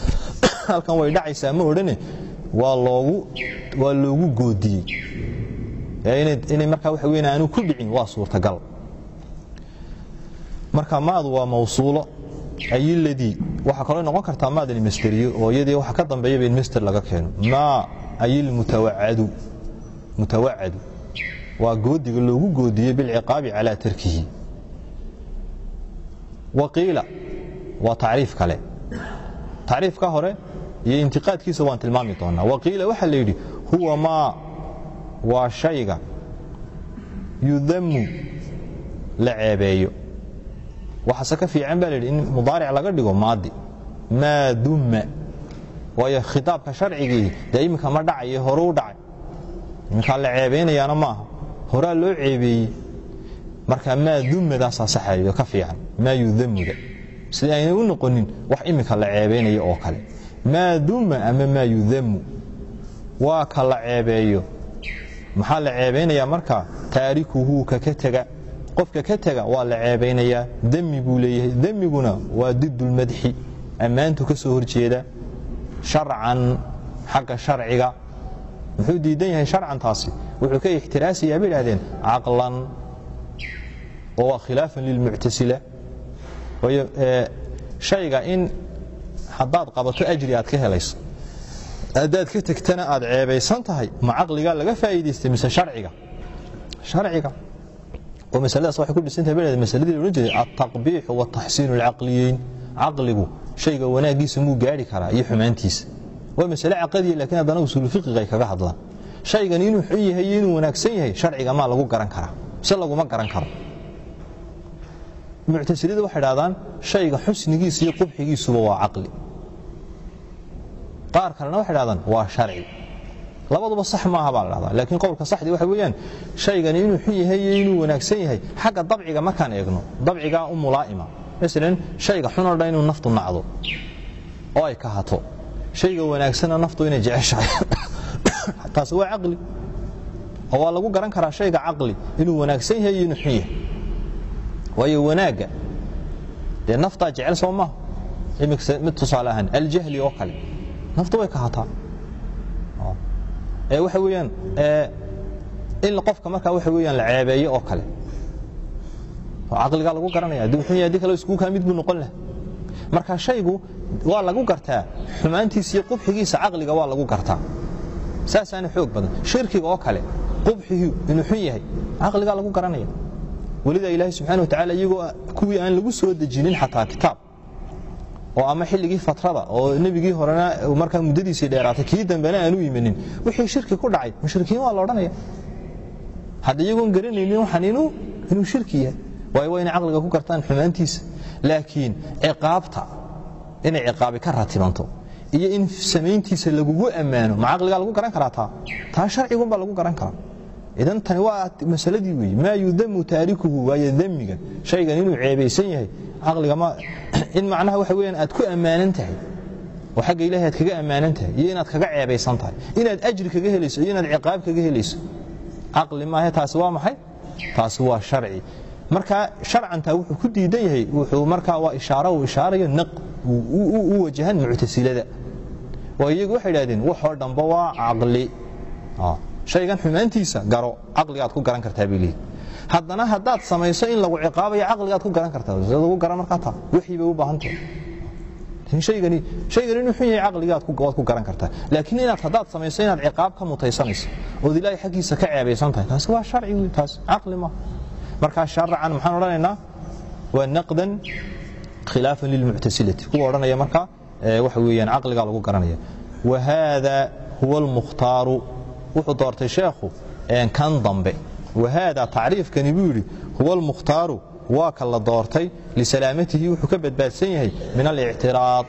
halkan way dhacaysaa ma odhane waa loogu goodiyey. Inay markaa waxa weyn aanu ku dhicin waa suurtagal. Marka maadu waa mawsuulo ay ladii waxaa kaloo noqon kartaa maadani masteriyo oo iyadii waxa ka dambeeyaba in master laga keeno. Maa ay lmutawacadu mutawacadu. Waa goodiga loogu goodiyey bilciqaabi calaa tarkihi. Waqiila waa tacriif kale. Tacriifka hore iyo intiqaadkiisa waan tilmaami doonaa. Waqiila waxaa la yidhi huwa maa waa shayga yudamu la ceebeeyo waxaase ka fiican baa la yidhi in mudaaric laga dhigo maadi. Maa dumma waayo khitaabka sharcigii dee iminka ma dhacayo hore u dhacay. Iminkaa la ceebaynayaana maaha horaa loo ceebeeyey. Marka maa dumadaasaa saxayo ka fiican. Maa yudamuda sida aynay u noqonin wax iminka la ceebaynayo oo kale. Maa duma ama maa yudamu waa ka la ceebeeyo. Maxaa la ceebaynayaa marka? Taarikuhu ka ka tega qofka ka tega waa la ceebaynayaa demi buu leeyahay. Demiguna waa didulmadxi ammaantu ka soo horjeeda sharcan xagga sharciga. Muxuu diidan yahay sharcantaasi? Wuxuu ka ixtiraasayaa bay idhahdeen caqlan oo waa khilaafan lilmuctasila. Waayo shayga in haddaad qabato ajri aad ka helayso haddaad ka tegtana aad ceebaysan tahay ma caqligaa laga faa'iidaystay mise sharciga? Sharciga oo masaladaas waxay ku dhisantahay baa masaladii la odhan jiray altaqbiixu wataxsiinu alcaqliyeyn caqligu shayga wanaaggiisa muu gaari karaa iyo xumaantiisa waa masale caqadiya laakiin haddana usuulu fiqiga ay kaga hadlaan shaygan inuu xun yahay iyo inuu wanaagsan yahay sharciga maa lagu garan karaa mise laguma garan karo muctasilada waxay dhahdaan shayga xusnigiisa iyo qubxigiisuba waa caqli qaar kalena waxay dhahdaan waa sharci labaduba sax maaha baa la dhahdaa laakiin qowlka saxdii waxa weeyaan shaygani inuu xun yahay iyo inuu wanaagsan yahay xagga dabciga markaan eegno. Dabcigaa u mulaa'ima. Masalan shayga xunoo dhan inuu naftu nacdo oo ay kahato shayga wanaagsanna naftu inay jeceshahay. Taasi waa caqli. Oo waa lagu garan karaa shayga caqli. Inuu wanaagsan yahay iyo inuu xun yahay. Waayo wanaagga dee naftaa jecel soo maaha imika mid tusaale ahaan aljahli oo kale. Naftu way kahataa waxa weeyaan in qofka markaa waxa weeyaan la ceebeeyo oo kale. Oo caqligaa lagu garanaya haddii xun yahay haddii kale iskugu kaa mid buu noqon laha marka shaygu waa lagu gartaa xumaantiisa iyo qubxigiisa caqliga waa lagu gartaa. Saasaana xoog badan. Shirkiga oo kale qubxigu inuu xun yahay caqligaa lagu garanaya welidaa ilaahay subxana watacala iyagoo kuwii aan lagu soo dejinin xataa kitaab oo ama xilligii fatrada oo nebigii horena markaa muddadiisii dheeraatay kii dambena aanu imanin wixii shirki ku dhacay mushrikiin waa la odhanaya. Hadda iyagoon garanaynin waxaan inuu shirki yahay waayo waa inay caqliga ku gartaan xumaantiisa. Laakiin ciqaabta inay ciqaabi ka ratibanto iyo in samayntiisa lagugu ammaano ma caqligaa lagu garan karaa taa? Taa sharcigunbaa lagu garan karaa idan tani waa masaladii weeye maa yudamu taarikuhu waayo damiga shaygan inuu ceebaysan yahay in macnaha waxa weeyaan aad ku ammaanan tahay oo xagga ilaahay aad kaga ammaanan tahay iyo inaad kaga ceebaysan tahay inaad ajri kaga helayso iyo inaad ciqaab kaga helayso. Caqli maahe taasi waa maxay? Taasi waa sharci. Marka sharcantaa wuxuu ku diidan yahay wuxuu markaa waa ishaaro uu ishaarayo naq u wajahan muctasilada oo iyagu waxay idhahdeen waxoo dhanba waa caqli shaygan xumaantiisa garo caqligaad ku garan kartaa bay leeyihiin haddana haddaad samayso in lagu ciqaabayo caqligaad ku garan kartaa. Lagu garan markaa taa wixii bay u baahan tahay shaygani shaygan inuu xun yahay caqligaad ku garan kartaa. Laakiin inaad haddaad samayso inaad ciqaab ka mutaysanayso ood ilaahay xaggiisa ka ceebaysan tahay taasi waa sharci wey taas caqli ma. Markaa sharacan maxaan odhanaynaa? Waa naqdan khilaafan lilmuctasilati. Kuwa odhanaya markaa waxa weeyaan caqligaa lagu garanaya. Wa haada huwa almukhtaaru wuxuu doortay sheekhu kan dambe. Wahaada tacriifkani buu yidhi huwa almukhtaaru waa ka la doortay. Lisalaamatihi wuxuu ka badbaadsan yahay min alictiraad.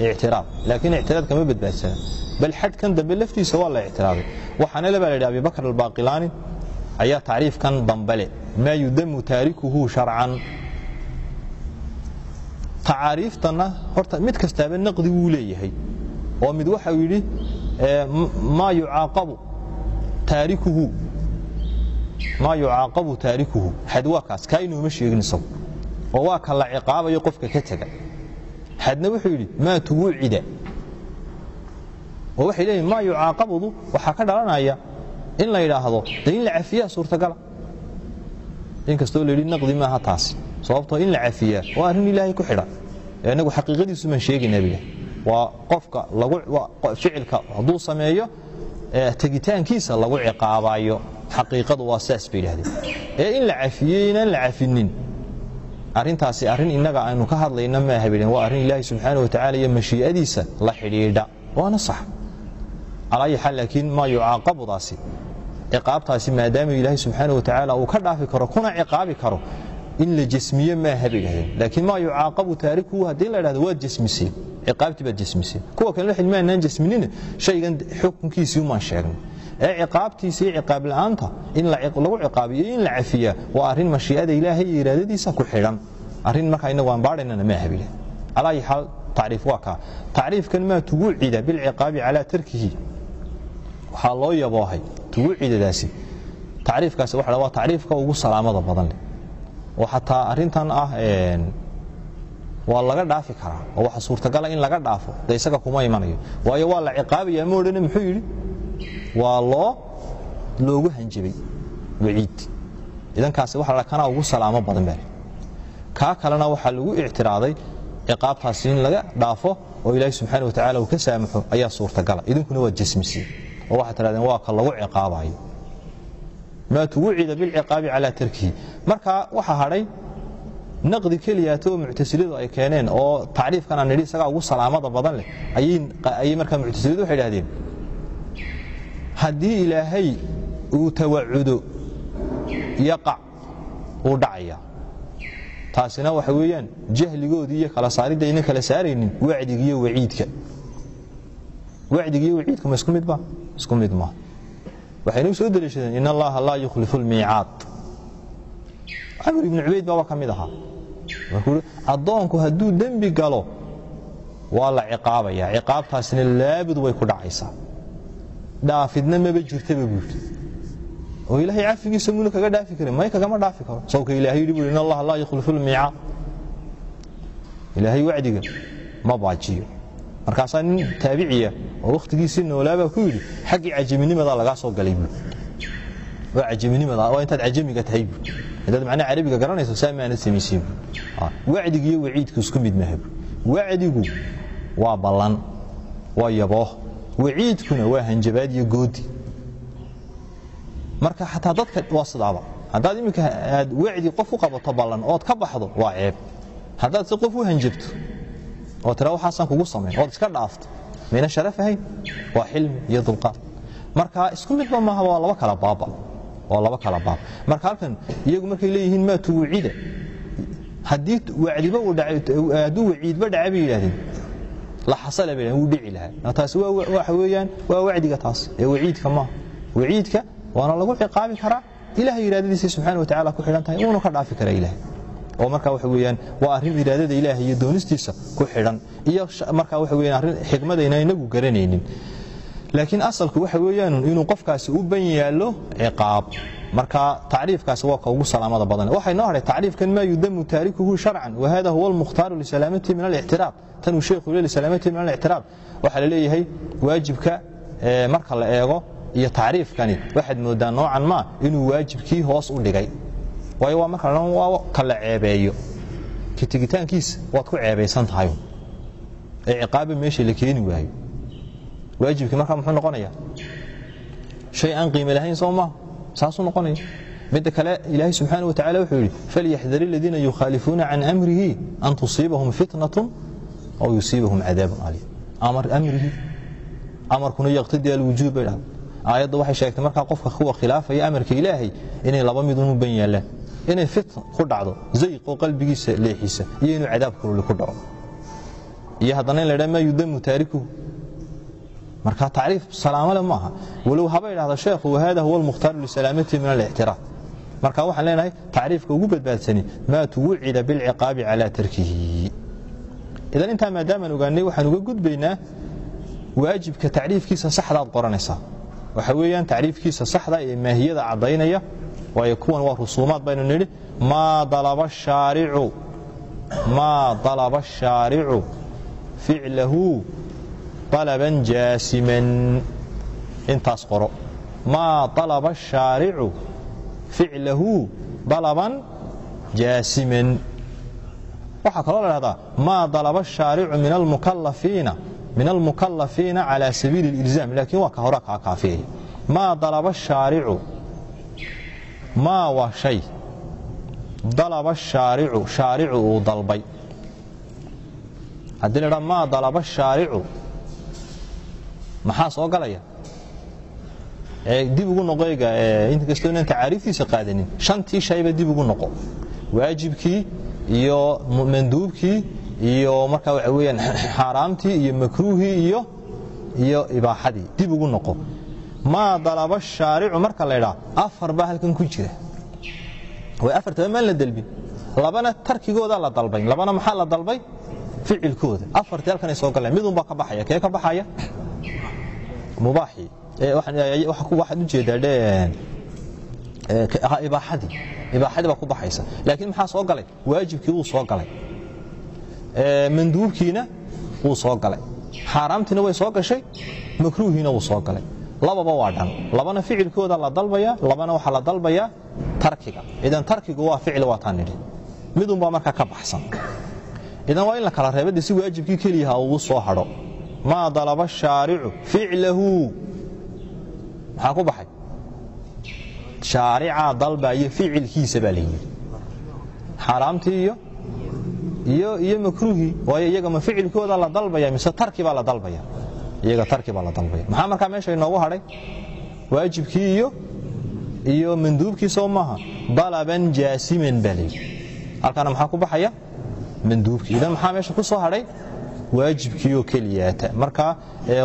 Ictiraad. Laakiin ictiraad kama badbaadsana bal xadkan dambe laftiisa waa la ictiraaday. Waxaana le baa yidhi abibakr albaaqilaani ayaa tacriifkan dambe maa yudamu taarikuhu sharcan. Tacaariiftanna horta mid kastaaba naqdi wuu leeyahay. Oo mid waxa uu yidhi maa yucaaqabu taarikuhu. Maa yucaaqabu taarikuhu. Xad waa kaas kaa inooma sheegin oo waa ka la ciqaabayo qofka ka tega xadna wuxuu yidhi maa tuwucida. Oo waxay leeyihiin maa yucaaqabudu waxaa ka dhalanaya in la yidhaahdo de in la cafiyaa suurtagala. Inkastoo la yidhi naqdi maaha taasi. Sababtoo in la cafiyaa waa arrin ilaahay ku xidhan inagu xaqiiqadiisu maan sheegaynaa bilah waa qofka ficilka hadduu sameeyo tegitaankiisa lagu ciqaabayo xaqiiqadu waa saas bay idhahdeen ee in la cafiyey inaan la cafinin. Arrintaasi arrin innaga aynu ka hadlayna maaha bay waa arrin ilaahay subxaana wa tacaala iyo mashii'adiisa la xidhiidha. Waana sax. Calaayi xaal laakiin maa yucaaqabudaasi. Ciqaabtaasi maadaama ilaahay subxaana wa tacaala uu ka dhaafi karo kuna ciqaabi karo in la jasmiye maaha bay idhahdeen laakiin maa yucaaqabu taarikuhu haddii la dhahdo waad jasmiseen ciqaabtii baad jasmiseen kuwa kalena waxay maanaan jasminina shaygan xukunkiisii umaan sheegnay ee ciqaabtiisa iyo ciqaab la'aanta in lagu ciqaabiyo in la cafiyaa waa arrin mashii'ada ilaahay iyo iraadadiisa ku xidhan arrin markaa inagu aan baadhaynana maaha bay idhahdeen calaayi xaal tacriif waa kaa tacriifkan maa tugucida bilciqaabi calaa tarkihi waxaa loo yaboohay tugucidadaasi tacriifkaasi waxa waa tacriifka ugu salaamada badan leh oo xataa arrintan ah waa laga dhaafi karaa oo waxa suurtagala in laga dhaafo de isaga kuma imanayo. Waayo waa la ciqaabaya ma odhane muxuu yidhi? Waa loo loogu hanjabay waciid. Idankaasi waxa la kanaa ugu salaamo badan baa kaa kalena waxaa lagu ictiraaday ciqaabtaasi in laga dhaafo oo ilaahay subxaana wa tacala uu ka saamaxo ayaa suurtagala idinkuna waad jasmisiin oo waxaad tidhahdeen waa ka lagu ciqaabayo maa tuwucida bilciqaabi calaa tarkihi marka waxaa hadhay naqdi keliyaata muctasiladu ay keeneen oo tacriifkan aan nidhi isagaa ugu salaamada badan leh ayay markaa muctasiladu waxay idhahdeen haddii ilaahay uu tawacudo yaqac uu dhacaya. Taasina waxa weeyaan jahligoodii iyo kala saaridda aynan kala saaraynin wacdiga iyo waciidka. Wacdiga iyo waciidka ma isku mid ba? Isku mid ma waxaynu soo deliishadeen in allaha laa yukhlifu lmiicaad camr ibnu cubayd baaba ka mid ahaa. Markuu addoonku hadduu dembi galo waa la ciqaabaya ciqaabtaasina laabud way ku dhacaysaa. Dhaafidna maba jirtaba buuri oo ilaahay cafigiisa muna kaga dhaafi karin? May kagama dhaafi karo. Sawka ilahay yidhi buuri in allaha laa yukhlifu lmiicaad ilaahay wacdiga ma baajiyo markaasaa nin taabiciya oo wakhtigiisii noolaabaa ku yidhi xaggii cajaminimada lagaa soo galay buuri waa cajaminimada waa intaad cajamiga tahay buuri haddaad macnaha carabiga garanayso saa maana samaysiin wacdiga iyo waciidku isku mid maaha wacdigu waa ballan waa yabooh waciidkuna waa hanjabaad iyo goodi. Marka xataa dadka waa sidaaba. Haddaad iminka aad wacdi qof u qabato ballan ood ka baxdo waa ceeb. Haddaad si qof u hanjabto oo tira waxaasaan kugu samayn ood iska dhaafto mayna sharaf ahayn waa xilmi iyo dulqaad. Marka isku midba maaha waa laba kala baaba waa laba kala baab. Marka halkan iyagu markay leeyihiin maa tuwucida haddii wacdiba hadduu waciidba dhacay bay yidhahdeen la xasala bay wuu dhici lahaa. Taasi waxa weeyaan waa wacdiga taas. Ee waciidka maaha waciidka waana lagu ciqaabi karaa. Ilahay iraadadiisa subxaana wa tacala ku xidhan tahay uuna ka dhaafi karaa ilahay oo marka waxa weeyaan waa arrin iraadada ilaahay iyo doonistiisa ku xidhan. Iyo marka waxa weeyaan arrin xigmadayna inagu garanaynin. Laakiin asalku waxa weeyaan inuu qofkaasi u ban yaallo ciqaab. Marka tacriifkaasi waa ka ugu salaamada badan. Waxay noo hadhay tacriifkan maa yudamu taarikuhu sharcan wahada huwa almukhtaaru lisalaamatihi min alictiraab. Tanuu sheekhu le lisalaamatihi min alictiraab. Waxaa la leeyahay waajibka marka la eego iyo tacriifkani. Waxaad moodaa noocan maa inuu waajibkii hoos u dhigay waayo waa marka kala ceebeeyo? Ka tegitaankiisa waad ku ceebaysan tahay ee ciqaaba meesha la keeni waayo. Waajibkii markaa muxuu noqonaya shay aan qiime lahayn soo maaha saasuu noqonaya midda kale ilaahay subxaana wa tacala wuxuu yidhi falyaxdar aladiina yukhaalifuuna can amrihi an tusiibahum fitnatun aw yusiibahum cadaabun aliim. Amar amrihi. Amarkuna yaqtadi alwujuub bay dhahda aayadda waxay sheegtay markaa qofka kuwa khilaafaya amarka ilaahay inay laba midun u ban yaallaan inay fitn ku dhacdo zayq oo qalbigiisa leexisa iyo inuu cadaab kululi ku dhaco. Iyo haddana in la dhaa maa yudamu taarikuhu marka tacriif salaamole maaha. Walow haba idhahda sheekhu wahada huwa almukhtaaru lisalaamatihi min alictiraaf marka waxaan leenahay tacriifka ugu badbaadsani maa tuwucida bilciqaabi calaa tarkihi. Idan intaa maadaamaan ogaanay waxaan uga gudbaynaa waajibka tacriifkiisa saxdaad qoranaysaa. Waxa weeyaan tacriifkiisa saxda ee maahiyada caddaynaya waayo kuwan waa rusuumaad baynu nidhi maa dalaba shaaricu ficlahu alaban jaasiman intaas qoro. Maa alaba shaaricu ficlahu alaban jaasiman waxaa kaloo la dhahdaa maa dalaba shaaricu min almukalafiina calaa sabiili اlilzaam laakiin waa ka horaa kaa kaafiyay maa dalaba shaaricu maa waa shay. Dalaba shaaricu shaaricu uu dalbay. Haddii la dhaa maa dalaba shaaricu maxaa soo galaya? Dib ugu noqoyga inkastoo inaan tacaariiftiisa qaadanin shantii shayba dib ugu noqo. Waajibkii iyo manduubkii iyo markaa waxa weyaan xaaraamtii iyo makruuhii iyo iyo ibaaxadii dib ugu noqo maa dalaba shaaricu marka la ydhaa afar baa halkan ku jira way afartaba maan la dalbin labana tarkigooda la dalbay labana maxaa la dalbay ficilkooda afartii halkanay soo galeen midunbaa ka baxaya kee ka baxaya mubaaxii waxaad u jeedaa ibaaxadii ibaaxadii baa ku baxaysa laakiin maxaa soo galay waajibkii wuu soo galay manduubkiina wuu soo galay xaaraamtiina way soo gashay makruuhiina wuu soo galay lababa waa dhan. Labana ficilkooda la dalbaya labana waxaa la dalbayaa tarkiga. Idan tarkigu waa ficil waataan nidhi. Midunbaa markaa ka baxsan. Idan waa in la kala reeba de si waajibkii keliyaha ugu soo hadho. Maa dalaba shaaricu ficlahu. Maxaa ku baxay? Shaaricaa dalbaayo ficilkiisa baa la yidhi. Xaaraamtii iyo makruuhii waayo iyaga ma ficilkooda la dalbaya mise tarki baa la dalbaya iyaga tarki baa la dalbaya maxaa markaa meesha inoogu hadhay? Waajibkii iyo iyo manduubkii soo maaha. Dalaban jaasiman baa layidhi halkaana maxaa ku baxaya? Manduubkii. Idan maxaa meesha ku soo hadhay? Waajibkii oo keliyaata. Marka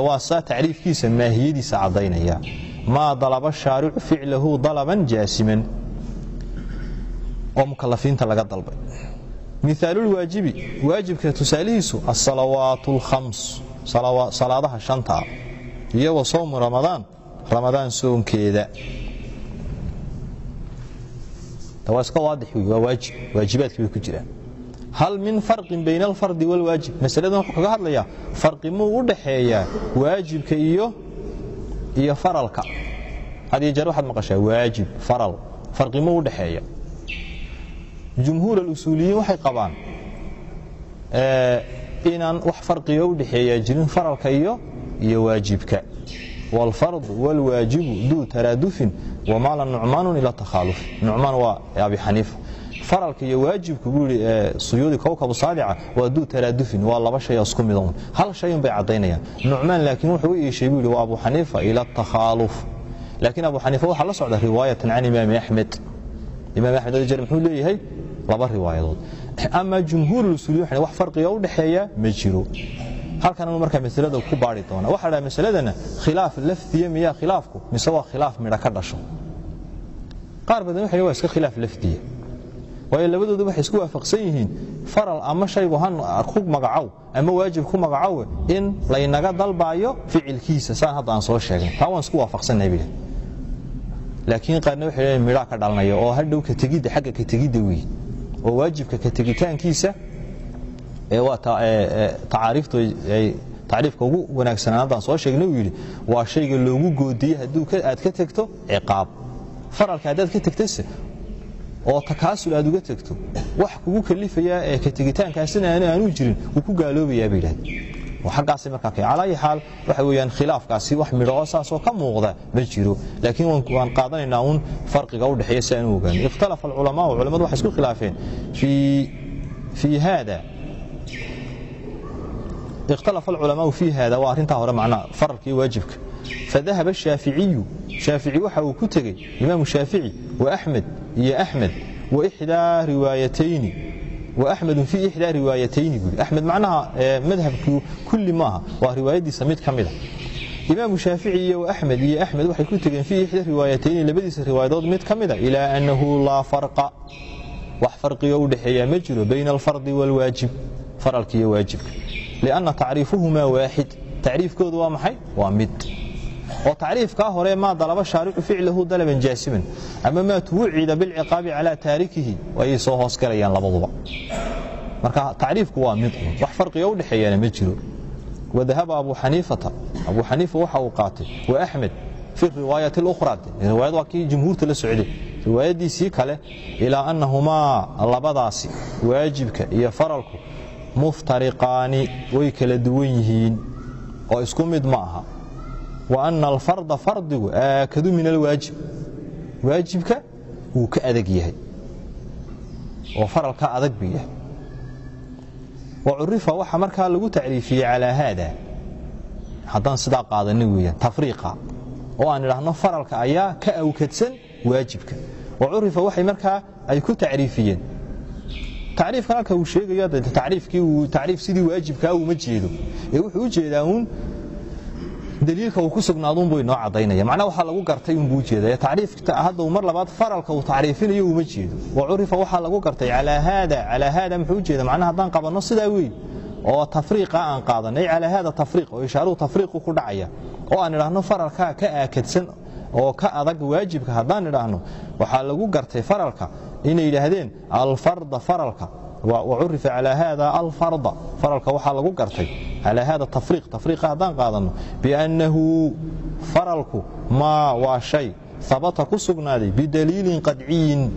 waa tacriifkiisa maahiyadiisa caddaynaya. Maa dalaba shaaricu ficlahu dalaban jaasiman. Oo mukalafiinta laga dalbay. Miaalulwaajibi waajibka tusaalihiisu asalawaat alkhams salaadaha shanta iyo sowmu ramadaan ramadaan soonkeeda. Waa iska waadix waa waajib waajibaadkii bay ku jiraan. Hal min farqin bayna alfardi walwaajib. Masaladan wuxuu kaga hadlayaa farqi muu u dhaxeeyaa waajibka iyo iyo faralka? Had iyo jeer waxaad maqashaa waajib faral. Farqi muu u dhaxeeya? Jumhuur alusuuliyiin waxay qabaan inaan wax farqiga u dhexeeyaa jirin faralka iyo iyo waajibka. Wاlfardu wاlwaajibu duu taraadufin wamaala nucmaanu ila takhaaluf. Nucmaan waa abi xaniifa faralka iyo waajibku buu yidhi suyuudi kowkabu saadica waa duu taraadufin waa laba shay oo isku mid un hal shay un bay caddaynayaan. Nucmaan laakiin wuxuu u iishay buu yidhi waa abu xaniifa ila takhaaluf. Laakiin abu xaniifa waxaa la socda riwaayatan can imaami axmed imaam axmed ajar muxuu leeyahay laba riwaayadood ama jumhuur usuuliyin waxay wax farqiga u dhexeeya ma jiro. Halkan anu markaa masalada ku baari doona. Waxa dhaha masaladana khilaaf lafdiya miyaa khilaafku mise waa khilaaf midha ka dhasho. Qaar badan waxay waa iska khilaaf lafdiya waayo labadoodu waxay isku waafaqsan yihiin faral ama shaygu ha ku magacow ama waajib ku magacow in laynaga dalbaayo ficilkiisa. Saan hadda aan soo sheegnay. Taa waan isku waafaqsannahay bile laakiin qaarna waxay leeyihiin midhaa ka dhalanaya oo hadhow ka tegidda xagga ka tegidda weeye oo waajibka ka tegitaankiisa waa tacriifka ugu wanaagsanaan. Haddaan soo sheegnay uu yidhi waa shayga loogu goodiyey hadduu aad ka tegto ciqaab. Faralka haddaad ka tegtase oo takaasul aad uga tegto wax kugu kalifayaa ee ka tegitaankaasina aanu jirin wuu ku gaaloobayaa bay yidhahdeen xaggaasi markaa kay calaa ayi xaal waxa weeyaan khilaafkaasi wax midho ka muuqda ma jiro laakiin waan qaadanaynaa uun farqiga u dhexeeya si aan u ogaano. Ikhtalafa alculamaau culamadu waxay isku khilaafeen fii haada. Ikhtalafa alculamaau fii haada waa arrintaa hore macnaha faralka iyo waajibka fadahaba ashaaficiyu shaafici waxa uu ku tegey imaamu shaafici wa axmed iyo axmed wa ixdaa riwaayatayni axmedu fii ixdaa riwaayatayni buui axmed macnaha e, madhabku kulli maaha waa riwaayadiisa mid ka mida ah. imaamu shaafici iyo axmed iyo axmed waxay ku tegeen fii ixdaa riwaayatayni labadiisa riwaayadood mid ka mida ah, ilaa annahu laa farqa. Wax farqiga u dhexeeya ma jiro bayna alfardi waalwaajib faralka iyo waajibka. Lianna tacriifuhumaa waaxid tacriifkoodu waa maxay? Waa mid oo tacriifkaa hore maa dalaba shaaricu ficlahu dalaban jaasiman ama maa tuwucida bilciqaabi calaa taarikihi ayay soo hoos galayaan labaduba. Marka tacriifku waa mid wax farqiga u dhexeeyana ma jiro. Wadahaba abu xaniifata abu xaniifa waxa uu qaatay wa axmed fi riwaayati اlukhra riwaayad waa kii jumhuurta la socday riwaayadiisii kale ilaa annahumaa labadaasi waajibka iyo faralku muftariqaani way kala duwan yihiin oo isku mid ma aha wa ana alfarda fardigu aakadu min alwaajib. Waajibka wuu ka adag yahay. Oo faralka adag buu yahay. Wa curifa waxa markaa lagu tacriifiyey calaa haada. Haddaan sidaa qaadana weeyaan tafriiqa. Oo aan idhaahno faralka ayaa ka awkadsan waajibka. Wa curifa waxay markaa ay ku tacriifiyeen. Tacriifkan halka uu sheegayo tacriifkii tacriif sidii waajibkaa uma jeedo. Ee wuxuu u jeedaa uun daliilka uu ku sugnaaduunbuu inoo cadaynaya macnaha waxaa lagu gartay unbuu ujeeda tacriifka hadda mar labaad faralka uu tacriifinayo uma jeedo. Wa curifa waxaa lagu gartay calaa haada calaa haada muxuu ujeeda macnaha haddaan qabanno sidaa weyn oo tafriiqa aan qaadanay calaa haada tafriiq oo ishaaruhu tafriiqu ku dhacaya oo aan idhaahno faralkaa ka aakadsan oo ka adag waajibka haddaan idhaahno waxaa lagu gartay faralka inay yidhaahdeen alfarda faralka wcurifa calaa haada alfarda. Faralka waxaa lagu gartay. Calaa haada tafriiq. Tafriiqa haddaan qaadanno biannahu faralku maa waa shay. Habata ku sugnaaday bidaliilin qadciyin.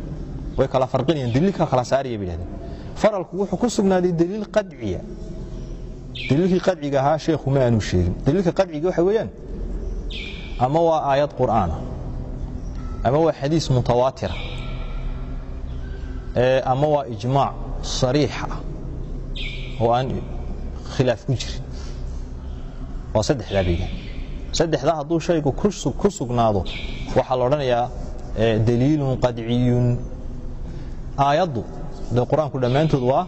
Way kala farqinayaan daliilka kala saaraya bay dhahdeen faralku wuxuu ku sugnaaday daliil qadciya. Daliilkii qadciga ahaa sheekhu ma aanu sheegin. Daliilka qadciga waxa weeyaan. Ama waa aayad qur'aana ama waa xadiis mutawaatira ama waa ijmaac sariixa oo aan khilaaf ku jirin. Waa saddexdaa baydan saddexdaa hadduu shaygu ku sugnaado waxaa la odhanayaa daliilun qadciyun. Aayaddu de qur'aanku dhammaantood waa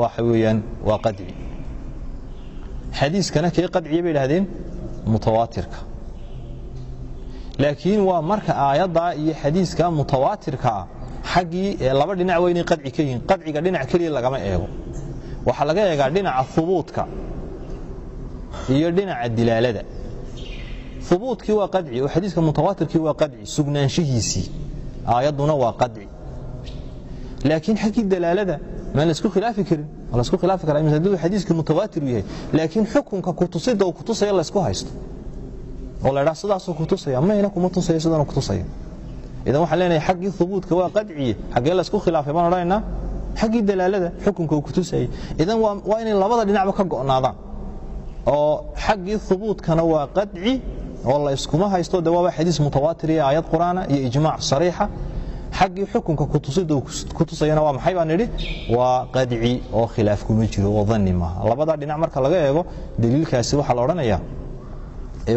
waxa weeyaan waa qadci. Xadiiskana kee qadciya bay idhahdeen mutawaatirka. Laakiin waa marka aayaddaa iyo xadiiska mutawaatirka ah xaggii laba dhinac waa inay qadci ka yihiin qadciga dhinac keliya lagama eego. Waxaa laga eegaa dhinaca hubuudka iyo dhinaca dilaalada. Hubuudkii waa qadci oo xadiiska mutawaatirkii waa qadci sugnaanshihiisii aayadduna waa qadci. Laakiin xaggii dalaalada maan la isku khilaafi karin la isku khilaafi mise hadduu xadiiskii mutawaatir yahay laakiin xukunka kutusida uu kutusaya laysku haysto. Oo la idhaha sidaasuu kutusaya mayna kuma tusaya sidanuu kutusaya idan waxaan leenahay xaggii hubuudka waa qadciye xaggee laysku khilaafay baan odhanaynaa? Xaggii dalaalada xukunka uu kutusayay idan waa inay labada dhinacba ka go'naadaan. Oo xaggii hubuudkana waa qadci oo la iskuma haysto. De waaba xadiis mutawaatir iyo aayad qur'aana iyo ijmaac sariixa. Xaggii xukunka kutusida uu kutusayana waa maxay baan nidhi? Waa qadci oo khilaaf kuma jiro oo dhanni maaha. Labadaa dhinac marka laga eego daliilkaasi waxaa la odhanayaa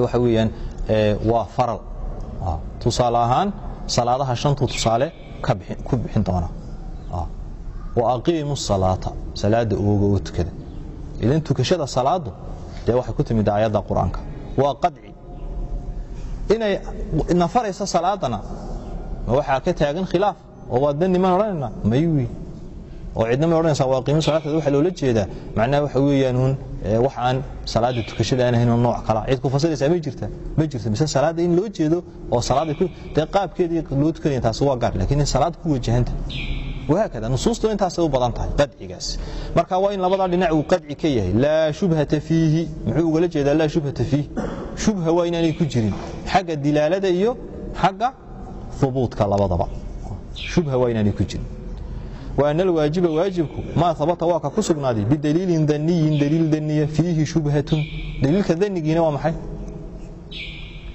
waxa weeyaan waa faral. Tusaale ahaan salaadaha shantuu tusaale ku bixin doona. Wa aqiimu salaata salaada ooga oo tukada. Idan tukashada salaadu dee waxay ku timid aayadda qur'aanka. Waa qadci. Inay nafaraysa salaadana ma waxaa ka taagan khilaaf oo waa dani maan odhanaynaa maywi oo cidna may odhanaysaa waa qiimo salaateeda waxa loola jeedaa. Macnaha waxa weeyaan uun wax aan salaada tukashada aan ahayn oo nooc kala. Cid ku fasiraysaa ma jirta ma jirta. Mise salaada in loo jeedo oo salaada ku dee qaabkeedii loo tukanaya taasi waa gaar laakiin salaad ku wajahanta wahaakada nusuustu intaasay u badan tahay qadcigaas. Marka waa in labadaa dhinac uu qadci ka yahay. Laa shubhata fiihi muxuu ugala jeedaa laa shubhata fiihi. Shubha waa inaanay ku jirin. Xagga dilaalada iyo xagga hubuudka labadaba. Shubha waa inaanay ku jirin وأن الواaجiب waaجiبku ma habta waa ka ku sugnaaday bidliili daniyin dliil daniya fiihi shubhaة dliilka danigiina waa maxay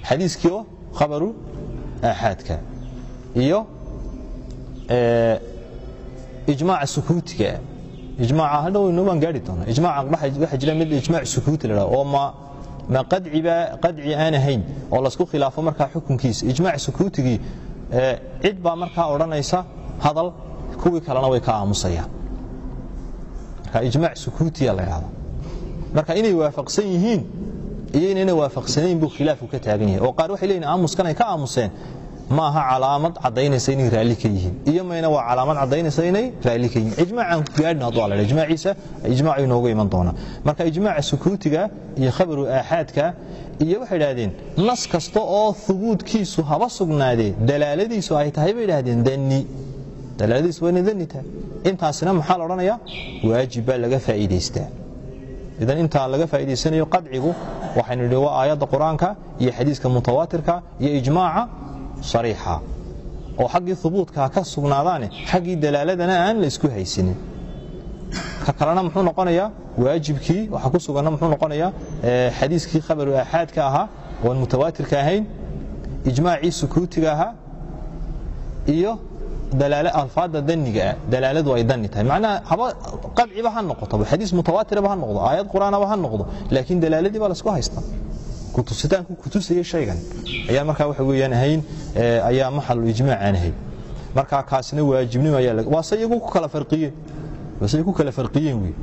xadiiskii oo khabaru aaxaadka iyo ijmaaca sukuutiga ijmaaca hadhow waan gaari doona ijmaaca waxa jira mid ijmaac sukuuti la oo ma ma qadciba qadci aan ahayn oo lasku khilaafo markaa xukunkiisa ijmaac sukuutigii cid baa markaa odhanaysa hadal kuwii kalena way ka aamusayaan. Marka ijmaac sukuutiya la dhahda marka inay waafaqsan yihiin iyo inayna waafaqsanayn buu khilaafku ka taagan yahay. Oo qaar waxay leeyihiin aamuskan ay ka aamuseen ma aha calaamad caddaynaysa inay raalli ka yihiin. Iyo mayna waa calaamad caddaynaysa inay raalli ka yihiin. Ijmaacan gaadhin hadduu alla ijmaaciisa ijmaac inoogu iman doona marka ijmaaca sukuutiga iyo khabaru aaxaadka iyo waxay idhahdeen nas kasta oo hubuudkiisu haba sugnaadee dalaaladiisu ay tahay bay idhahdeen dani dalaaladiis waa inay dani tahay intaasina maxaa la odhanayaa? Waajib baa laga faa'iidaystaa idan intaa laga faa'iidaysanayo qadcigu waxaynu nidhi waa aayadda qur'aanka iyo xadiiska mutawaatirka iyo ijmaaca sariixa. Oo xaggii hubuudkaa ka sugnaadaane xaggii dalaaladana aan la isku haysanin ka kalena muxuu noqonayaa waajibkii waxaa ku suganna muxuu noqonayaa xadiiskii khabaru aaxaadka ahaa oon mutawaatirka ahayn ijmaacii sukuutiga ahaa iyo alfaada danigaa dalaaladu ay dani tahay macnaha haba qadciba ha noqoto xadiis mutawaatiraba ha noqdo aayad qur'aanaba ha noqdo laakiin dalaaladii baa la isku haysta kutusitaanku kutusaya shaygan ayaa markaa waxa weeyaan ahayn ayaa maxalu ijmaac aan ahayn marka kaasina waajibnimo ayaa waa se iyagu ku kala farqiyeen waa se iyagu ku kala farqiyeen wey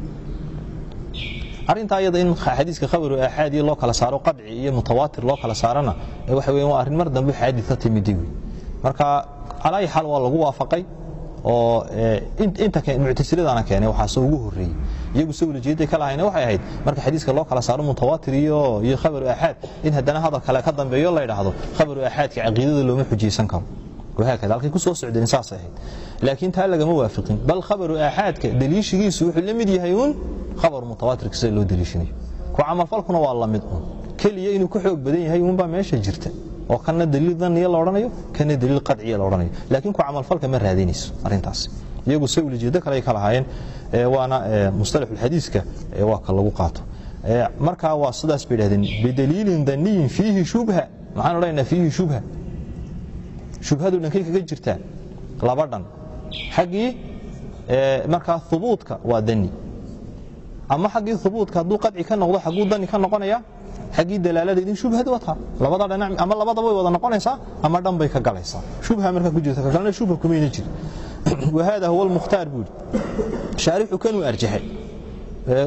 arrintaa iyada in xadiiska khabaru aaxaadi loo kala saaro qadci iyo mutawaatir loo kala saarana waxa weeyaan waa arrin mar dambe xaadisa timidi wey marka calaayi xaal waa lagu waafaqay oo inta muctasiladana keenay waxaase ugu horreeyey. Iyagu se ulajeeday ka lahayna waxay ahayd marka xadiiska loo kala saaro mutawaatir iyo khabaru aaxaad in haddana hadal kale ka dambeeyo la yidhaahdo khabaru aaxaadka caqiidada looma xujaysan karo. Wahaakada halkay socdeen saasay ahayd. Laakiin taa lagama waafiqin bal khabaru aaxaadka daliishigiisu wuxuu la yahay uun khabaru mutawaatirka sida loo daliishanayo ku camalfalkuna waa la un keliya inuu ka xoog badan yahay uunbaa meesha jirta oo kana daliil daniya la odhanayo kana daliil qadciya la odhanayo. Laakiin ku camalfalka ma raadinayso arrintaas iyagu se ulijeedo kale ay ka lahaayeen waana mustalaxulxadiiska waa ka lagu qaato. Markaa waa sidaas bay dhahdeen bidaliilin daniyin fiihi shubha. Maxaan odhanaynaa fiihi shubha? Shubhadu dhankay kaga jirtaa? Laba dhan. Xaggii markaa hubuudka waa dani ama xaggii hubuudka hadduu qadci ka noqdo xagguu dani ka noqonaya xaggii dalaalada idin shubhad wataa labada dhinac ama labadaba way wada noqonaysaa ama dhan bay ka galaysaa shubha markaa ku jirta kalena shubha kumayna jir. Wahada huwa almukhtaar buu yidhi shaarixu kanuu arjaxay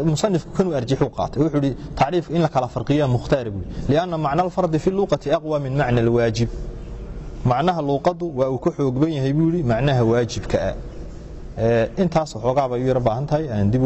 musanifku kanuu arjixuu qaatay. Wuxuu yidhi tacriifka in la kala farqiyaa mukhtaara buu yidhi lianna macna alfardi fi luqati aqwa min macna alwaajib. Macnaha luuqaddu waa uu ka xoogban yahay buu yidhi macnaha waajibka ah. Intaas waxoogaa bay u yaro baahan tahay. Aan dib